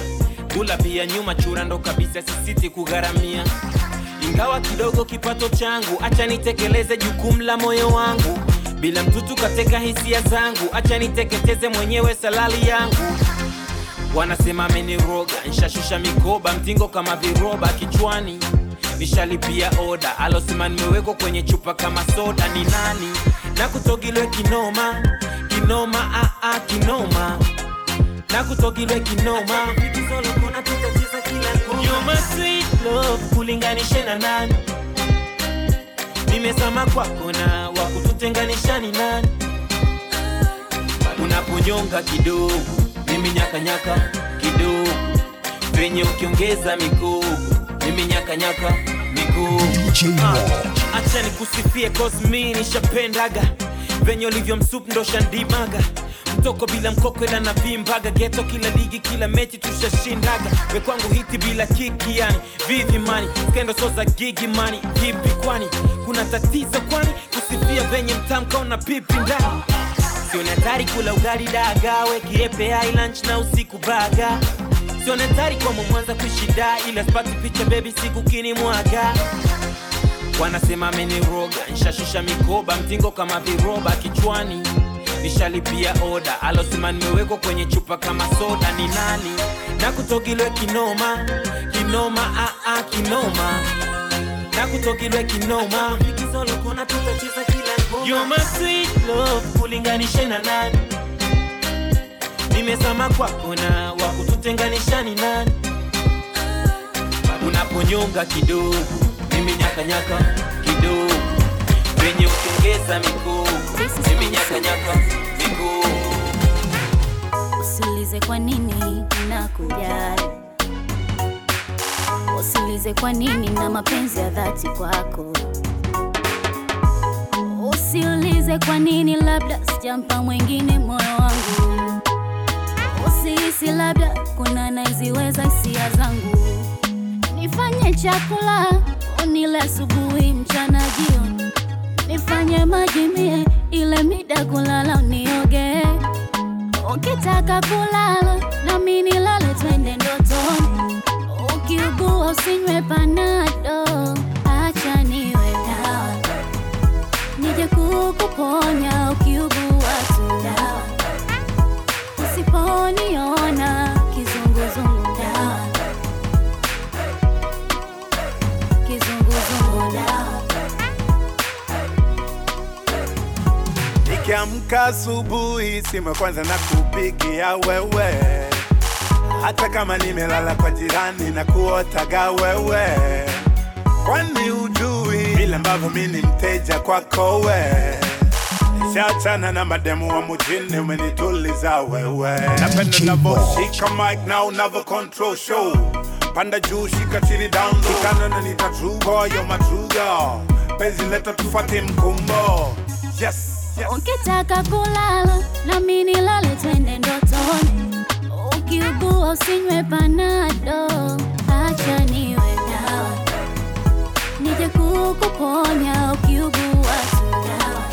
Kula pia nyuma chura ndo kabisa sisiti kugharamia. Ingawa kidogo kipato changu acha nitekeleze jukumu la moyo wangu. Bila mtutu kateka hisia zangu acha niteketeze mwenyewe salali yangu. Wanasema ameniroga nshashusha mikoba mtingo kama viroba kichwani. Nishalipia oda alosema nimewekwa kwenye chupa kama soda ni nani na kutogilwe kinoma kinoma aa kinoma. Na kutogilwe kinoma. You're my sweet love kulinganishe na nani? Nimesama kwako na wakututenganisha ni nani? Unaponyonga kidogo mimi nyakanyaka kidogo. Venye ukiongeza mikogo mimi nyakanyaka mikogo acha nikusifie cause mi nishapendaga. Venye ulivyo msup ndo shandimaga. Mtoko bila mkoko na vimbaga geto kila ligi kila mechi tushashindaga. We kwangu hiti bila kiki yani. Vivi mani skendo so za gigi mani. Vipi kwani? Kuna tatizo kwani? Kusifia venye mtamka una pipi ndani. Sionatari kula ugali dagawe kiepe lunch na usiku baga. Sionatari kwa mwanza kushida ila spati picha bebi siku kini mwaga wanasema ameniroga nshashusha mikoba mtingo kama viroba kichwani. Nishalipia oda alosema nimewekwa kwenye chupa kama soda ni nani? Na kutogilwe kinoma kinoma. Aa kinoma. Na kinoma You're my sweet love na nani? Nimesama kwako na wakututenganisha ni nani? Unaponyonga kidogo mimi nyakanyaka kidogo. Venye ukiongeza miguu. Nyakanyaka miguu. Usiulize kwa nini nakujali, usiulize kwa nini na mapenzi ya dhati kwako, usiulize kwa nini labda sijampa mwingine moyo wangu, usihisi labda kuna naiziweza hisia zangu, nifanye chakula unile asubuhi, mchana, jioni, nifanye maji mie ile mida kulala unioge Ukitaka kulala nami nilale, twende ndoto. Ukiugua usinywe panado, acha niwe dawa nije kukuponya. Ukiugua tu dawa, usiponiona nikiamka asubuhi, simu ya kwanza na kupigia wewe, hata kama nimelala kwa jirani na kuotaga wewe, kwani ujui vile ambavyo mi ni mteja kwako we? Siachana na mademu wa mjini, umenituliza wewe. Napenda unavyoshika mic na unavyo control show, panda juu, shika chini, down. Low, kana na nita true boy, true girl. Penzi leta tufuate mkumbo, yes, yes. Ukitaka kulala na mimi nilale, twende ndotoni. Ukiugua usinywe panado, acha niwe dawa, nije kukuponya ukiugua tu dawa,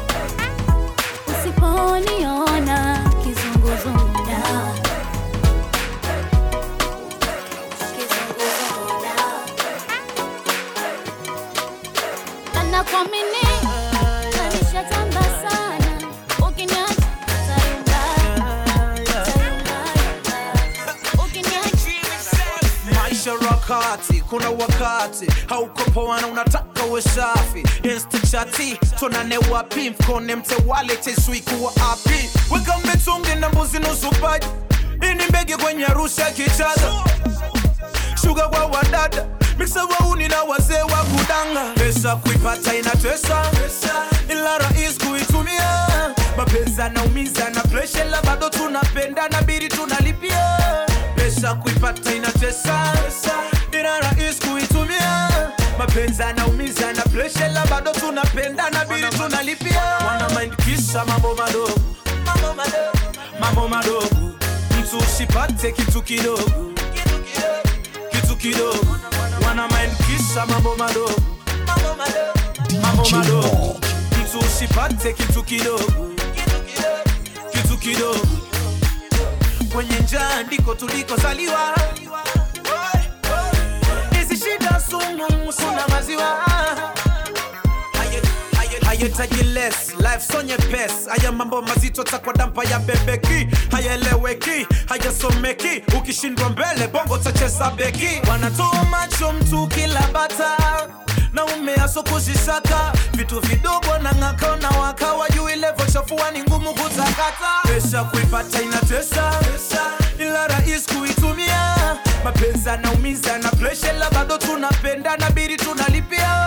usiponiona kuna wakati. Hauko poa na unataka uwe safi. Insta chati tonane wapi? Mfukone mtewale tesu ikuwa api? Weka mbetungi na mbuzi nusu paji. Ini mbege kwenye Arusha kichaga shuga kwa wadada. Miksa wauni na wazee wa kudanga. Pesa kuipata inatesa. Ila rais kuitumia. Mapenzi anaumiza na presha la bado tunapenda na biri tunalipia. Pesa kuipata inatesa ila rahisi kuitumia. Mapenzi anaumiza na presha la bado tunapenda na bili tunalipia. Wana mind kisa mambo madogo. Mambo madogo. Mambo madogo. Mtu usipate kitu kidogo. Kitu kidogo. Wana mind kisa mambo madogo. Mambo madogo. Mtu usipate kitu kidogo. Kitu kidogo. Kwenye njaa ndiko tulikozaliwa sumu suna maziwa. Less. Life so nyepesi haya mambo mazito takwa dampa ya bebeki. Hayaeleweki hayasomeki. Ukishindwa mbele bongo tacheza beki. Wanatoa macho mtu kila bata. Na umeaso kuzishaka vitu vidogo na ng'aka na wakawa juu levo chafua ni ngumu kutakata kuipata inatesa ila rais kuitumia. Mapenzi anaumiza na presha la bado tunapenda na biri tunalipia.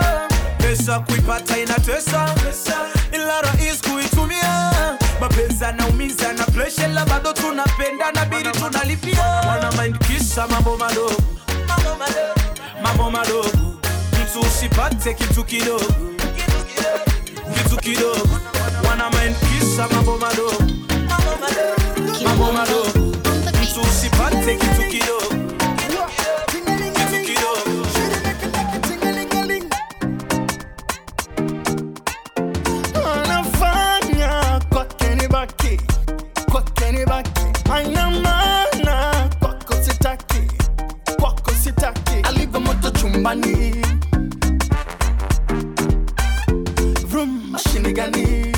Pesa kuipata inatesa. Ila rais kuitumia. Mapenzi anaumiza na presha la bado tunapenda na biri tunalipia. Wana mind kisa mambo madogo. Mambo madogo. Mtu usipate kitu kidogo. Kitu kidogo. Wana mind kisa mambo madogo. Mambo madogo baki kwake ni baki. Haina maana kwako sitaki kwako sitaki. Alivyo moto chumbani. Vrum mashini gani?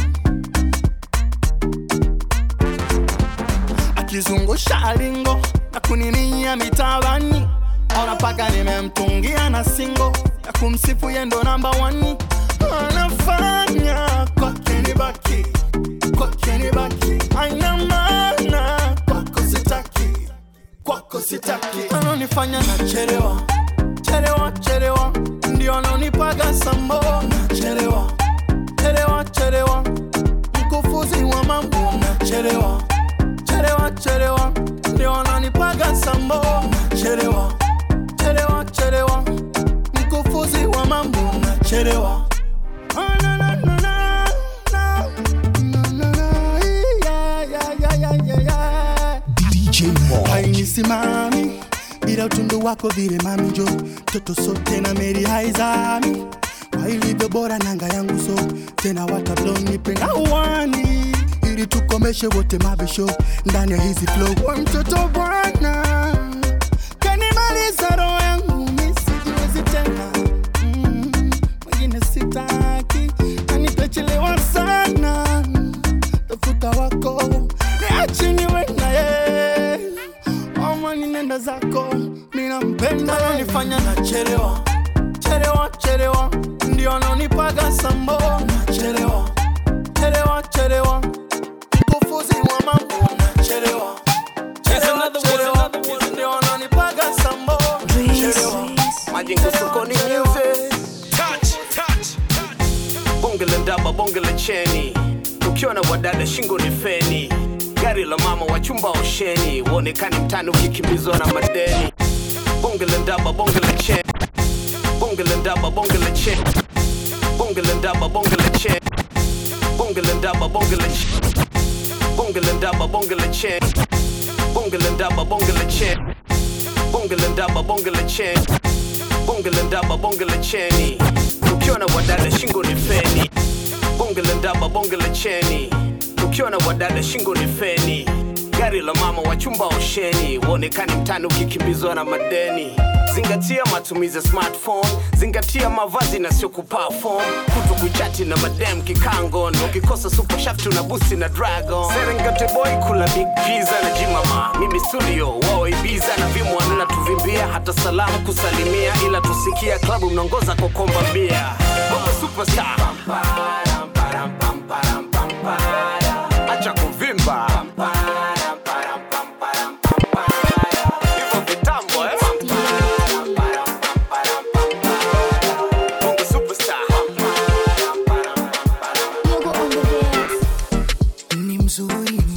Akizungusha alingo na kuninia mitabani. Ona paka nimemtungia na singo ya kumsifu yendo namba wani na nachelewa. Chelewa chelewa ndio ananipaga sambo nachelewa chelewa chelewa mkufuzi wa mambo. Nachelewa chelewa chelewa ndio ananipaga sambo nachelewa chelewa chelewa mkufuzi wa mambo. Nachelewa. Na, na, na, na, bila utundu wako vile mami jo toto sote na meri haizami kwa ilivyo bora nanga yangu so tena watablonipenda uwani. Hili tukomeshe wote mabisho. Ndani ya hizi flow. Mtoto bwana. Kanimaliza roho nafanya? Na chelewa, chelewa, ndio sambo, chelewa, chelewa, mkufuzi wa mambo, nachelewa, chelewa, chelewa, ndio ndaba cheni. Ukiwa na wadada shingo ni feni. Gari la mama wachumba osheni. Uonekani mtani ukikimbizwa na madeni. Bungalin daba bungala chin. Bungalin daba bungala chin. Bungalin daba bungala chin. Bungalin daba bungala chin. Bungalin daba bungala chin. Bungalin daba bungala chin. Bungalin daba bungala chin. Bungalin daba bungala chini. Ukiona wadada shingo ni feni. Bungalin daba bungala chini. Ukiona wadada shingo ni feni. gari la mama wa chumba osheni, uonekani mtani ukikimbizwa na madeni. Zingatia matumizi ya smartphone, zingatia mavazi na sio kuperform, kuto kuchati na madem kikangon, ukikosa super shaft busi na dragon. Serengate boy kula big pizza na jimama, mimi studio wao Ibiza na vimu wanuna tuvimbia, hata salamu kusalimia, ila tusikia klabu mnaongoza kokomba bia. Baba superstar. you.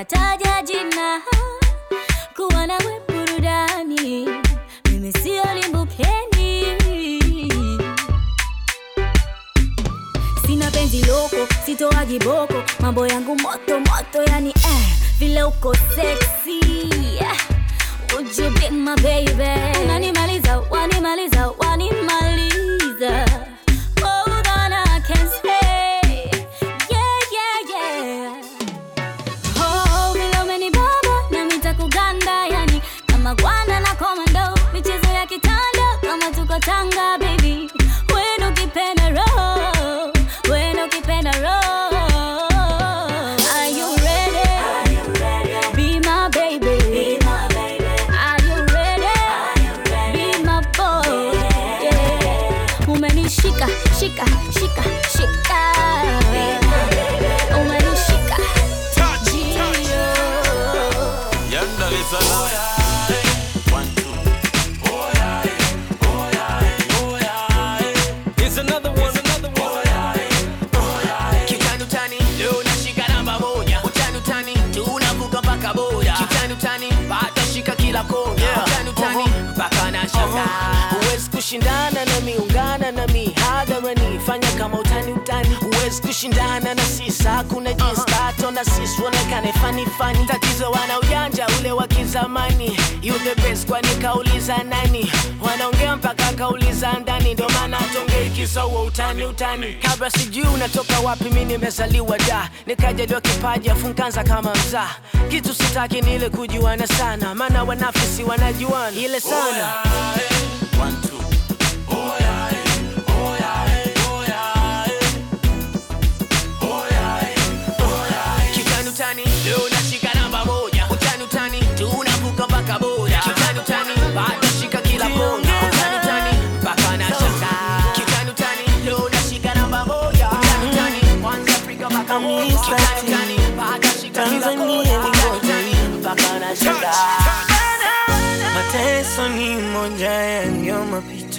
Walikataja jina kuwa nawe burudani. Mimi sio limbukeni. Sina penzi loko sitoa boko mambo yangu moto moto yani eh, vile uko sexy. Would you be my baby? wanimaliza wanimaliza, wanimaliza mpaka na shaka. Huwezi kushindana na mi, ungana na mi hadharani, fanya kama utani utani. Huwezi kushindana na sisi, hakuna jinsi kato na sisi uonekane fani fani. Tatizo wana ujanja ule wa kizamani, you the best, kwani kauliza nani? Wanaongea mpaka kauliza ndani, ndo maana tongei kisowo utani utani. Kabla sijui unatoka wapi, mi nimezaliwa da, nikajaliwa kipaji afu nkaanza kama mzaa. Kitu sitaki ni ile kujuana sana, maana wanafisi wanajuana ile sana. Kitani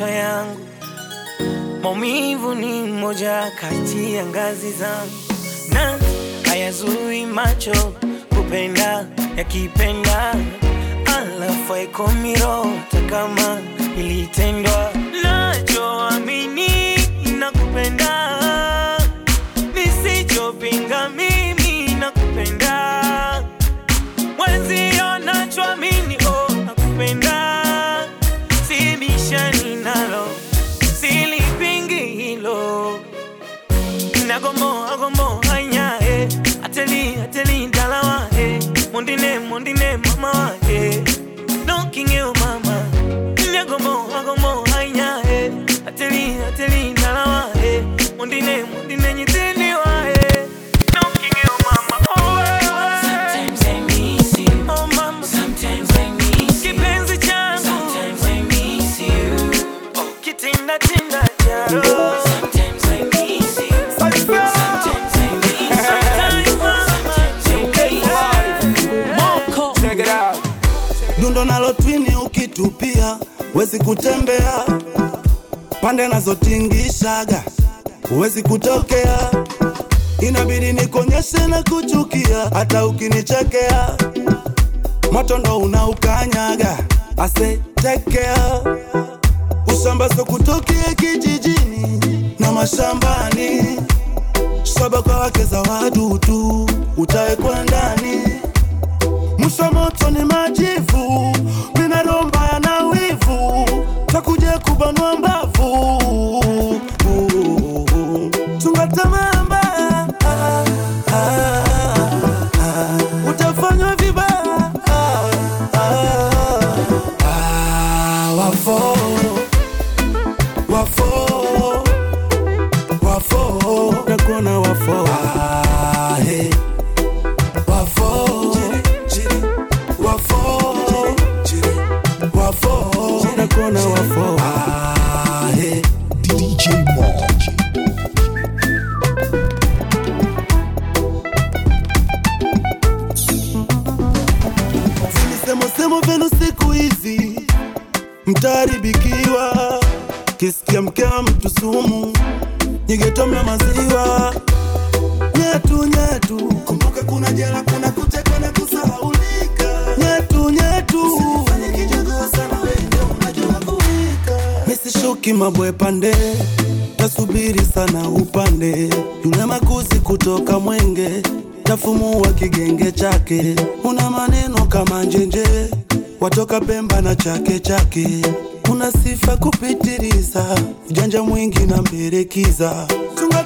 mapito yangu, maumivu ni moja kati ya ngazi zangu, na hayazui macho kupenda yakipenda, alafu haikomi kama ilitendwa. Nachoamini nakupenda, nisichopinga mimi nakupenda mwenzio nachoamini wezi kutembea pande nazotingishaga uwezi kutokea. Inabidi nikonyeshe na kuchukia hata ukinichekea. Moto ndo unaukanyaga asetekea usambazo kutokea kijijini na mashambani. Shaba kwa wake za wadudu utawekwa ndani. Mwisho moto ni majivu minaromba chake. Una maneno kama njenje watoka pemba na chake chake. Una sifa kupitiliza ujanja mwingi na mberekiza chunga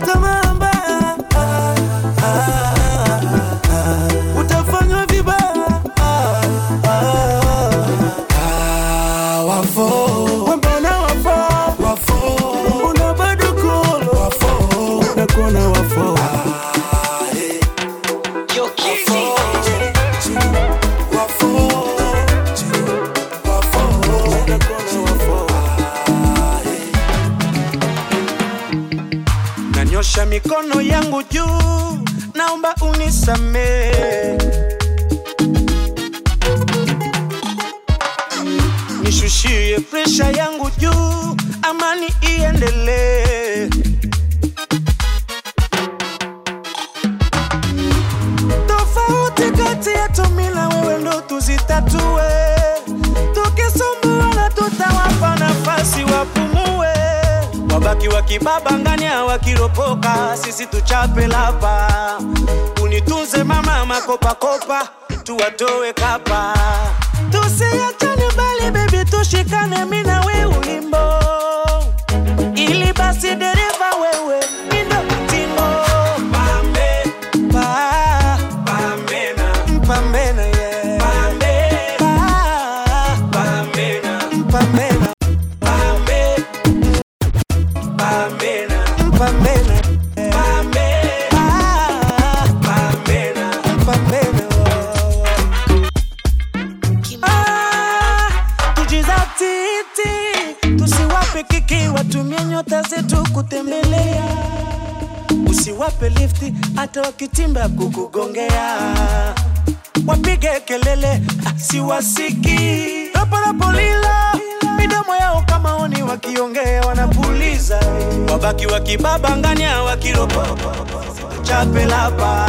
ndo tuzitatue tukisumbuana tutawapa nafasi wapumue. Wabaki wakibabangania wakiropoka sisi tuchape lapa. Unitunze mama makopakopa tuwatowe kapa. Tusiachane bali bebi tushikane mina we ulimbo ili basi dereva nyota zetu kutembelea. Usiwape lifti hata wakitimba kukugongea. Wapige kelele siwasikii, siwasiki. Raparapolila midomo yao kama oni wakiongea wanapuliza wabaki wakibabangania wakiropo chape lapa.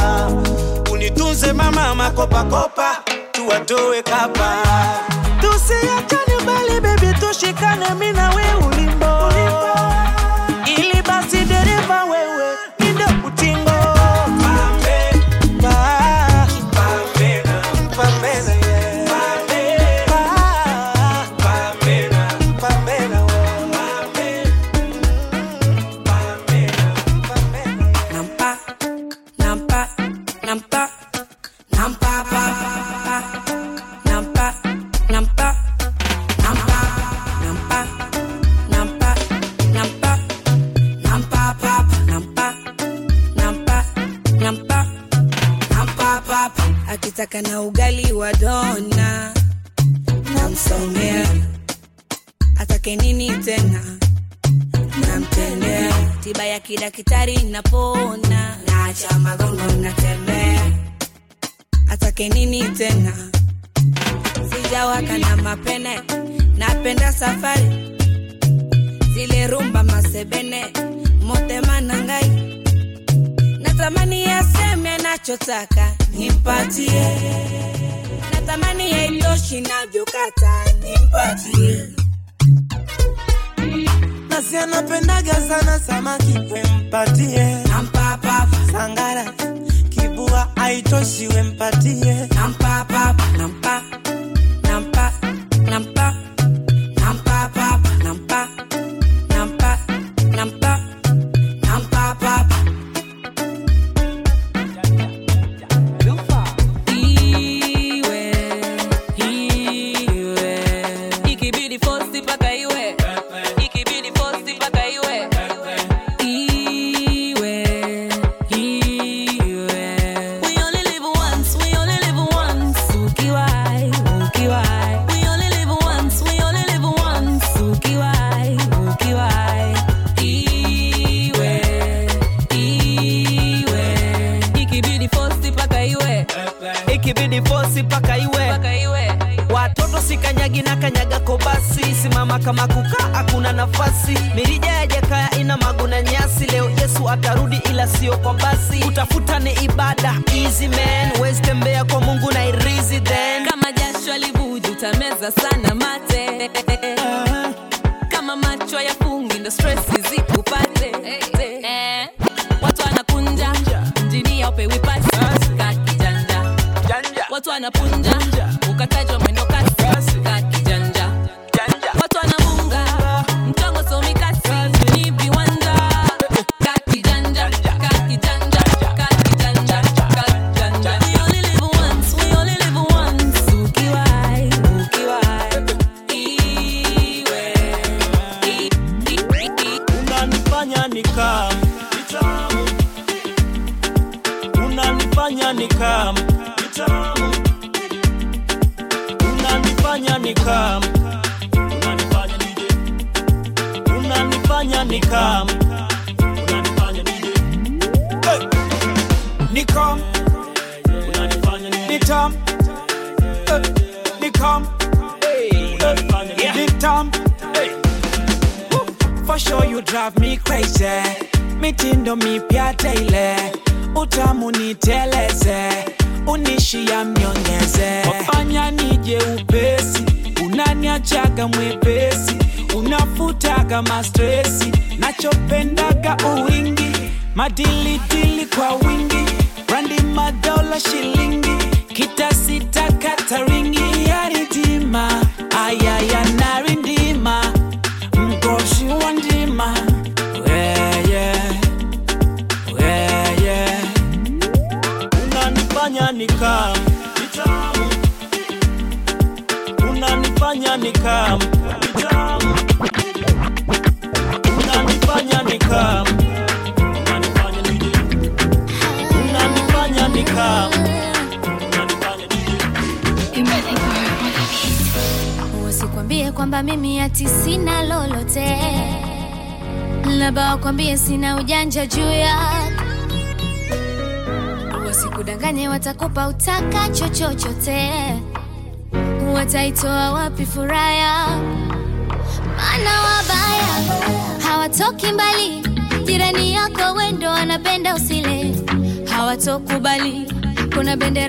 Unitunze mama makopakopa tuwatoe kapa. Tusiachane bali bebi tushikane mina we akitaka na ugali wa dona. Namsongea atake nini tena? Namtendea tiba ya kidaktari napona naacha magongo natembea. Atake nini tena? Sijawaka na mapene. Napenda safari. Zile rumba masebene. Motema na ngai natamani yaseme anachotaka nimpatie. Natamani yaitoshi navyokata nimpatie. Nasi anapendaga sana samaki wempatie. Nampapapa sangara kibua aitoshi wempatie. Nampapapa nampa nampa nampa sikanyagi na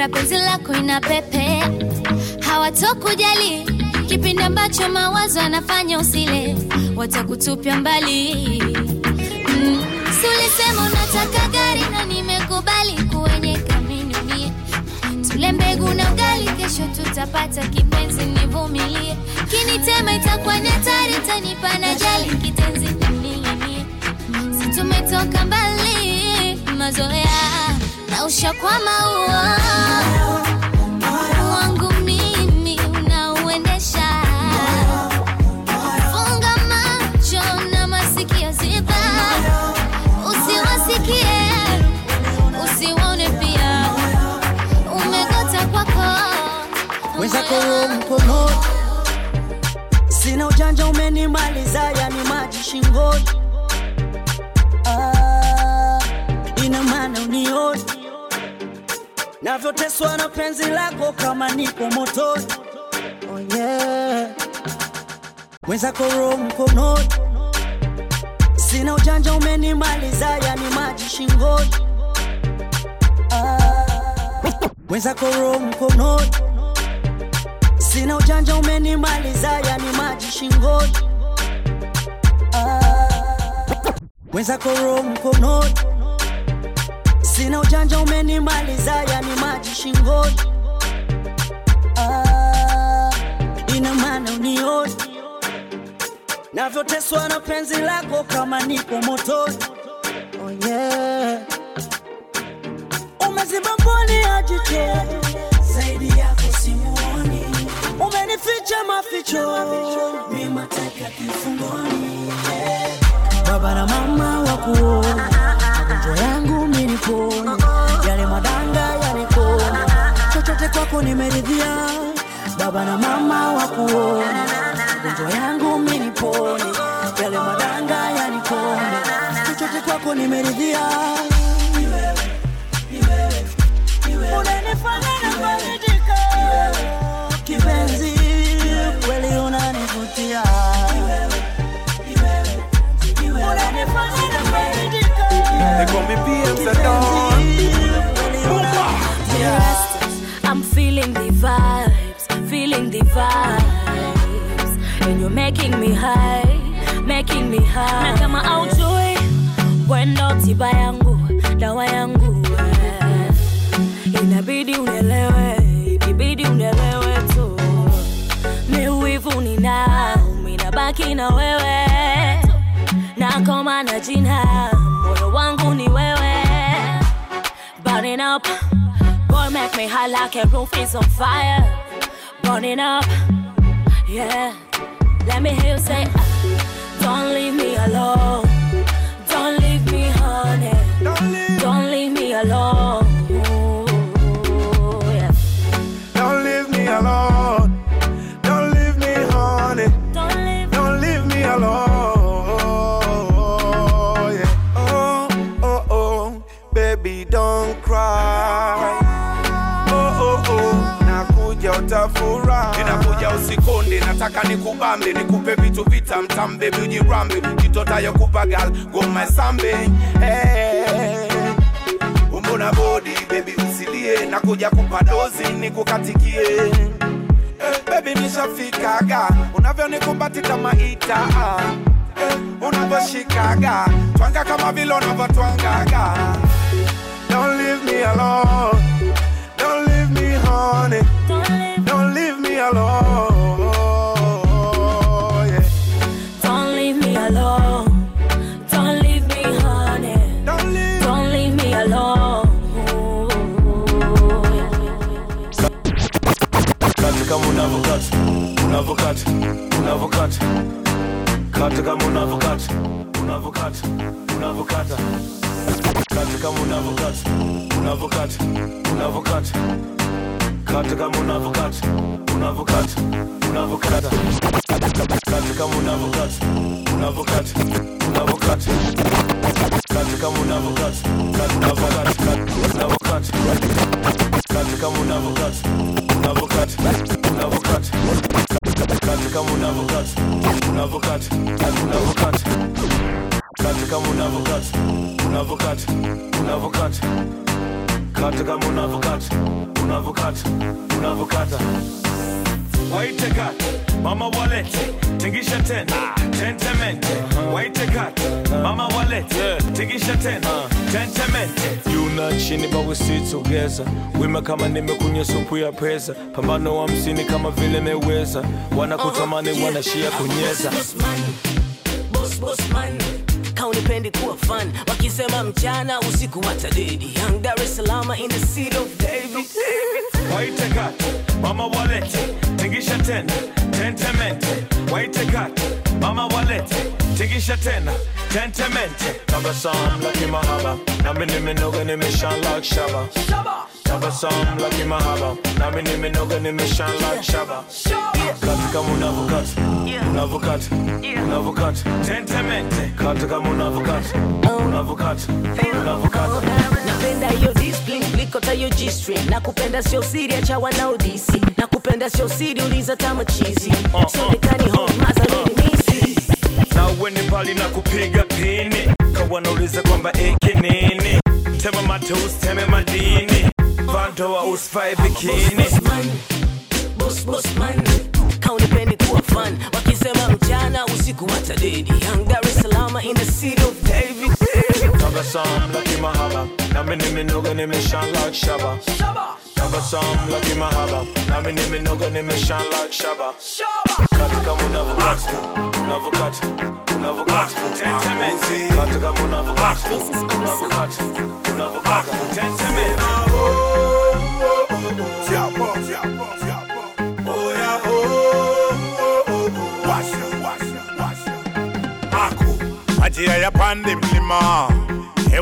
penzi lako ina pepe. Hawatokujali kipindi ambacho mawazo anafanya usile. Watakutupia mbali. Mm. Sulisema ulisema unataka gari na nimekubali kuwenye kaminunie tule mbegu na ugali kesho tutapata kipenzi nivumilie. Kinitema itakuwa hatari tanipa na jali kitenzi nimilimie si tumetoka mbali mazoea na kwa maua. Mimi unauendesha. Macho na masikio usiwasikie usiwone pia. Umegota kwako. Wenzako mkononi, sina ujanja, umenimaliza yani maji shingoni. Ah, ina maana unioni navyoteswa na penzi lako kama nipo motoni. Oh yeah. Wenzako roho mkononi, sina ujanja, umenimaliza yani maji shingoni. Ah, wenzako roho mkononi sina ujanja umenimaliza yani maji shingoni Ah, wenzako roho mkononi sina ujanja umenimaliza yani maji shingoni Ah, ina maana unioni navyoteswa na penzi lako kama nipo motoni oh yeah. umeziba mboni ya jicho zaidi yako simuoni umenificha maficho mimateka kifungoni baba na mama wakuona miniponi yale madanga yaniponi chochote kwako nimeridhia. Baba na mama wakuona magonjwa yangu miniponi yale madanga yaniponi chochote kwako nimeridhia. Unanifanya nafarijika kipenzi They call me PMs at dawn. I'm feeling the vibes, feeling the vibes, and you're making me high, making me high. Na kama au joy, wendo tiba yangu, dawa yangu, inabidi unielewe, inabidi unielewe tu, miuivu ninao, minabaki na wewe, Na koma na jina. Burning up, boy make me high like a roof is on fire. Burning up, yeah. Let me hear you say, don't leave me alone. Don't leave me, honey. Don't leave me alone. Cry. Oh, oh, oh, nakuja utafurahi. Ninakuja usikonde, nataka nikubambe, nikupe vitu vitamtam, baby ujirambe, kitotayo kupagal, goma sambe. Hey. Umbo na body, baby usilie, nakuja kupa dozi, nikukatikie Eh, baby nishafikaga unavyonikumbati kama ita eh, unavyoshikaga twanga kama vile unavyotwangaga Don't leave me alone Don't leave me honey Don't leave me alone yeah. Don't leave me alone. Don't leave me, honey. Don't leave, Don't leave me alone. Ooh, yeah. Kata kama unavyokata, unavyokata, unavyokata. Kata kama unavyokata, unavyokata, unavyokata. Kata kama unavyokata, unavyokata, unavyokata. Kata kama unavyokata, unavyokata, unavyokata. Kata kama unavyokata, unavyokata, unavyokata. Kata kama unavyokata, unavyokata, unavyokata. Kata kama unavyokata, unavyokata, unavyokata. Kata kama unavyokata, unavyokata, unavyokata. Kata kama unavyokata, unavyokata, unavyokata. Kata kama unavyokata, unavyokata, unavokata Waite kat mama walete, tingisha tena, tentemente. Waite kat mama walete, tingisha tena, tentemente. Juu na chini sit. Wima kama nimekunywa supu ya pesa, pambano wa hamsini kama vile meweza. Wanakutamani wanashia kunyeza. Boss, boss man kaunipendi kuwa fan wakisema mchana usiku watadedi young dar es salaam in the city of david. Waite kata, mama walete, tingisha tena, tentemente. Waite kata, mama walete, tingisha tena, tentemente. Tabasamu la kimahaba, nami nimenoga nimeshine like shaba. Tabasamu la kimahaba, nami nimenoga nimeshine like shaba. Kata kama unavyokata, unavyokata, unavyokata, tentemente. Kata kama unavyokata, unavyokata, unavyokata. napenda hiyo discipline yo g-string na kupenda sio siri acha wanaodisi na kupenda sio siri uliza tama chizi sionekani home mazalini misi. Na uweni pali na kupiga pini. Kawanauliza kwamba eke nini. Tema mate teme madini. Vandoa usfae bikini boss boss man. Kaunipendi kuwa fan. Wakisema mchana usiku watadedi young dar es salaam in the city of david Never some lucky mahaba. Now me name me no go name me shine like Shabba. Never some lucky mahaba. Now me name me no go name me shine like Shabba. Katika munavukatu, munavukatu, munavukatu, tentemezi. Katika munavukatu, munavukatu, munavukatu, tentemezi. Tiapo, tiapo, tiapo. Oh yeah, oh, oh, oh, oh. Washa, washa, washa. Aku, ajia ya pande mlima.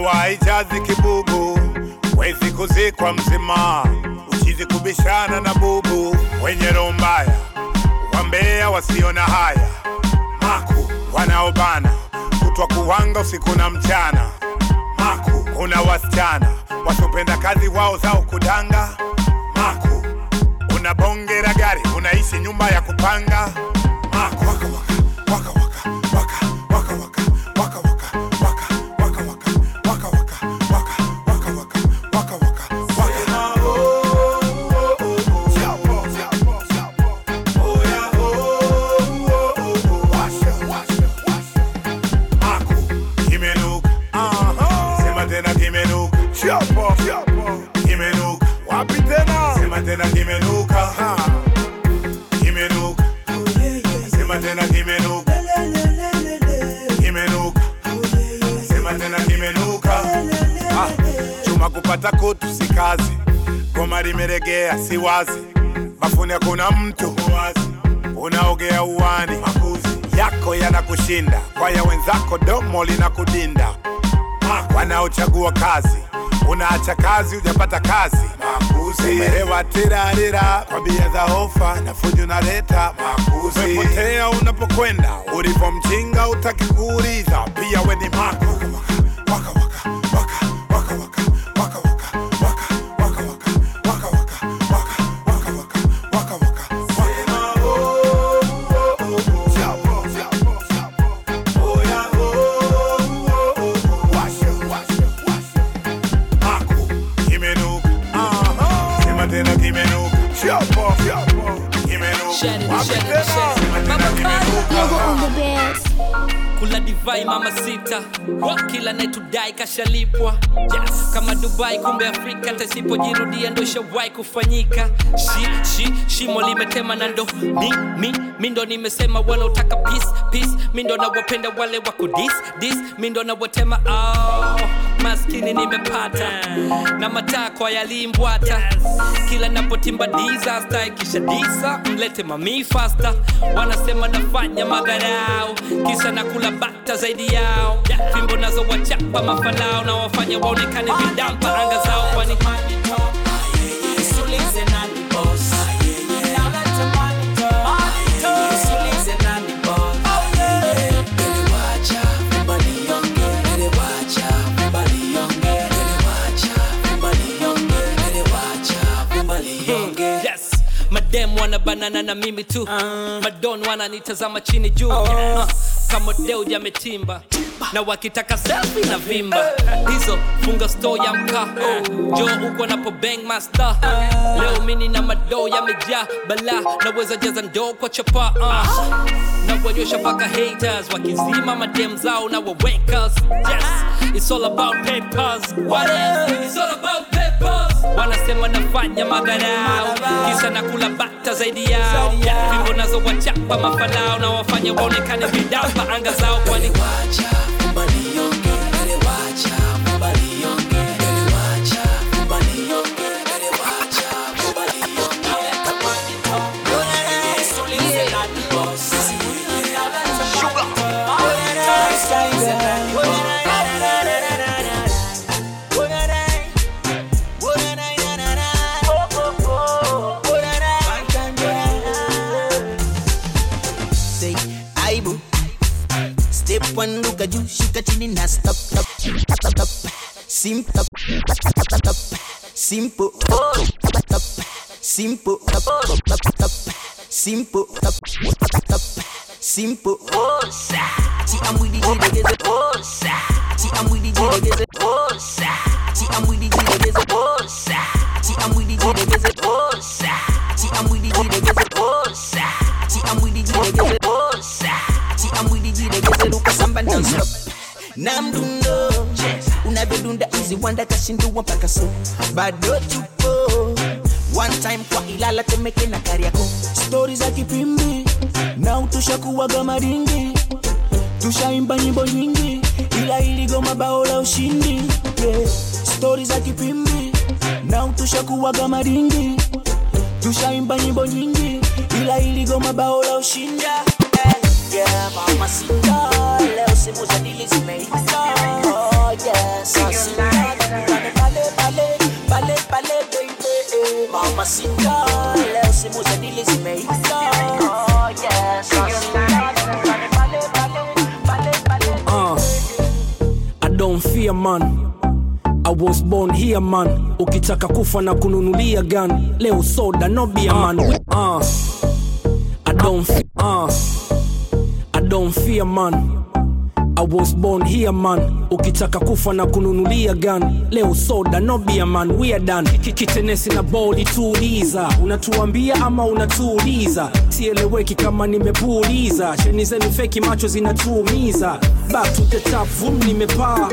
Hewa haijazi kibubu, wezi kuzikwa mzima, uchizi kubishana na bubu, wenye roho mbaya, wambea wasio na haya, maku wanaobana, kutwa kuwanga usiku na mchana, maku una wasichana wasiopenda kazi wao zao kudanga, maku una bonge la gari, unaishi nyumba ya kupanga, maku kutu si kazi goma limeregea si wazi bafuni hakuna mtu. Unaogea uwani makuzi. Yako yanakushinda. Kwa ya wenzako domo linakudinda. Wanaochagua kazi. Unaacha kazi ujapata kazi. Makuzi. Umerewa tirarira kwa bia za hofa na fujo naleta, makuzi. Umepotea unapokwenda. Ulipo mjinga utaki kuuliza. Pia we ni mako kula divai mama sita kila naitudai kashalipwa yes. kama dubai kumbe afrika tasipojirudia ndo shawai kufanyika shi, shi, shimo limetema na ndo mi, mi, mi nimesema wanaotaka peace, peace. mi nawapenda wale wako dis, dis. nawatema oh, maskini nimepata. Na matakwa yalimbwata kila napotimba disaster ikisha disa mlete mami fasta wanasema nafanya madharau kisha nakula bata zaidi yao. Fimbo nazo wachapa mafalao na wafanya waonekane vidampa anga zao kwani wana banana na mimi tu. Ah. Madon wananitazama chini juu. Uh, kama deu jametimba na wakitaka selfie na vimba. hizo funga store ya mkaa. Jo uko napo bang master. Leo mini na madoo yamejaa bala naweza jaza ndoo kwa chapa. Uh. na wanyosha mpaka haters wakizima madem zao na wawekas yes it's all about papers. What else it's all about wanasema nafanya magarao, kisa nakula bata zaidi yao. Fimbo nazo wachapa mafanao na wafanya waonekane vidapa. Anga zao kwani Gacinin has top stop, top top Simp top top top top Simple top top top Simple top top top top Simple top top top Simple. Osa Achi I'm with the G that is it Osa Achi I'm with the G that is it Osa Achi I'm with the G that is it Osa Achi I'm with the G that is it Osa Achi I'm with the G that is it Osa Achi I'm with the G that is it na mdundo unavyodunda hizi wanda kashindua mpaka so bado tupo one per caseo. Badotu ko. One time kwa ilala temeke na kariako stori za kipimbi na utushakuwaga maringi tushaimba nyimbo nyingi ila iligoma bao la ushindi yeah. stori za kipimbi na utushakuwaga maringi tushaimba nyimbo nyingi ila iligoma bao la ushindi yeah. Yeah, mama sita oh, yes, baby, mama sita leo simu za dili zimeita oh, yes, Uh, I don't fear man. I was born here man. Ukitaka kufa na kununulia gun. Leo soda no beer man. Uh, I don't fe- uh, I don't fear man I was born here man, ukitaka kufa na kununulia gun, leo soda no beer man, we are done. Kitenesi na bolituuliza unatuambia ama unatuuliza? Sieleweki kama nimepuuliza, sheni zenu feki macho zinatuumiza. Back to the top, vum nimepaa.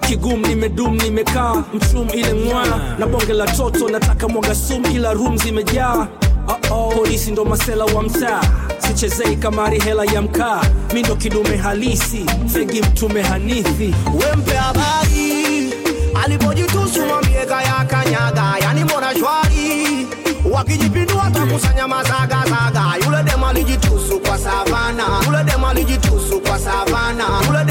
Kigum nimedum nimekaa. Mchum ile mwana na bonge la toto nataka mwaga sum ila rum zimejaa. uh -oh. Polisi ndo masela wa mtaa, sichezei kamari hela ya mkaa, mi ndo kidume halisi, fegi mtume hanithi, wempe habari. Alipojitusu miega ya kanyaga, yani mbona shwari? Wakijipindua takusanya mazagazaga, yule dema alijitusu kwa savana, yule dema alijitusu kwa savana, yule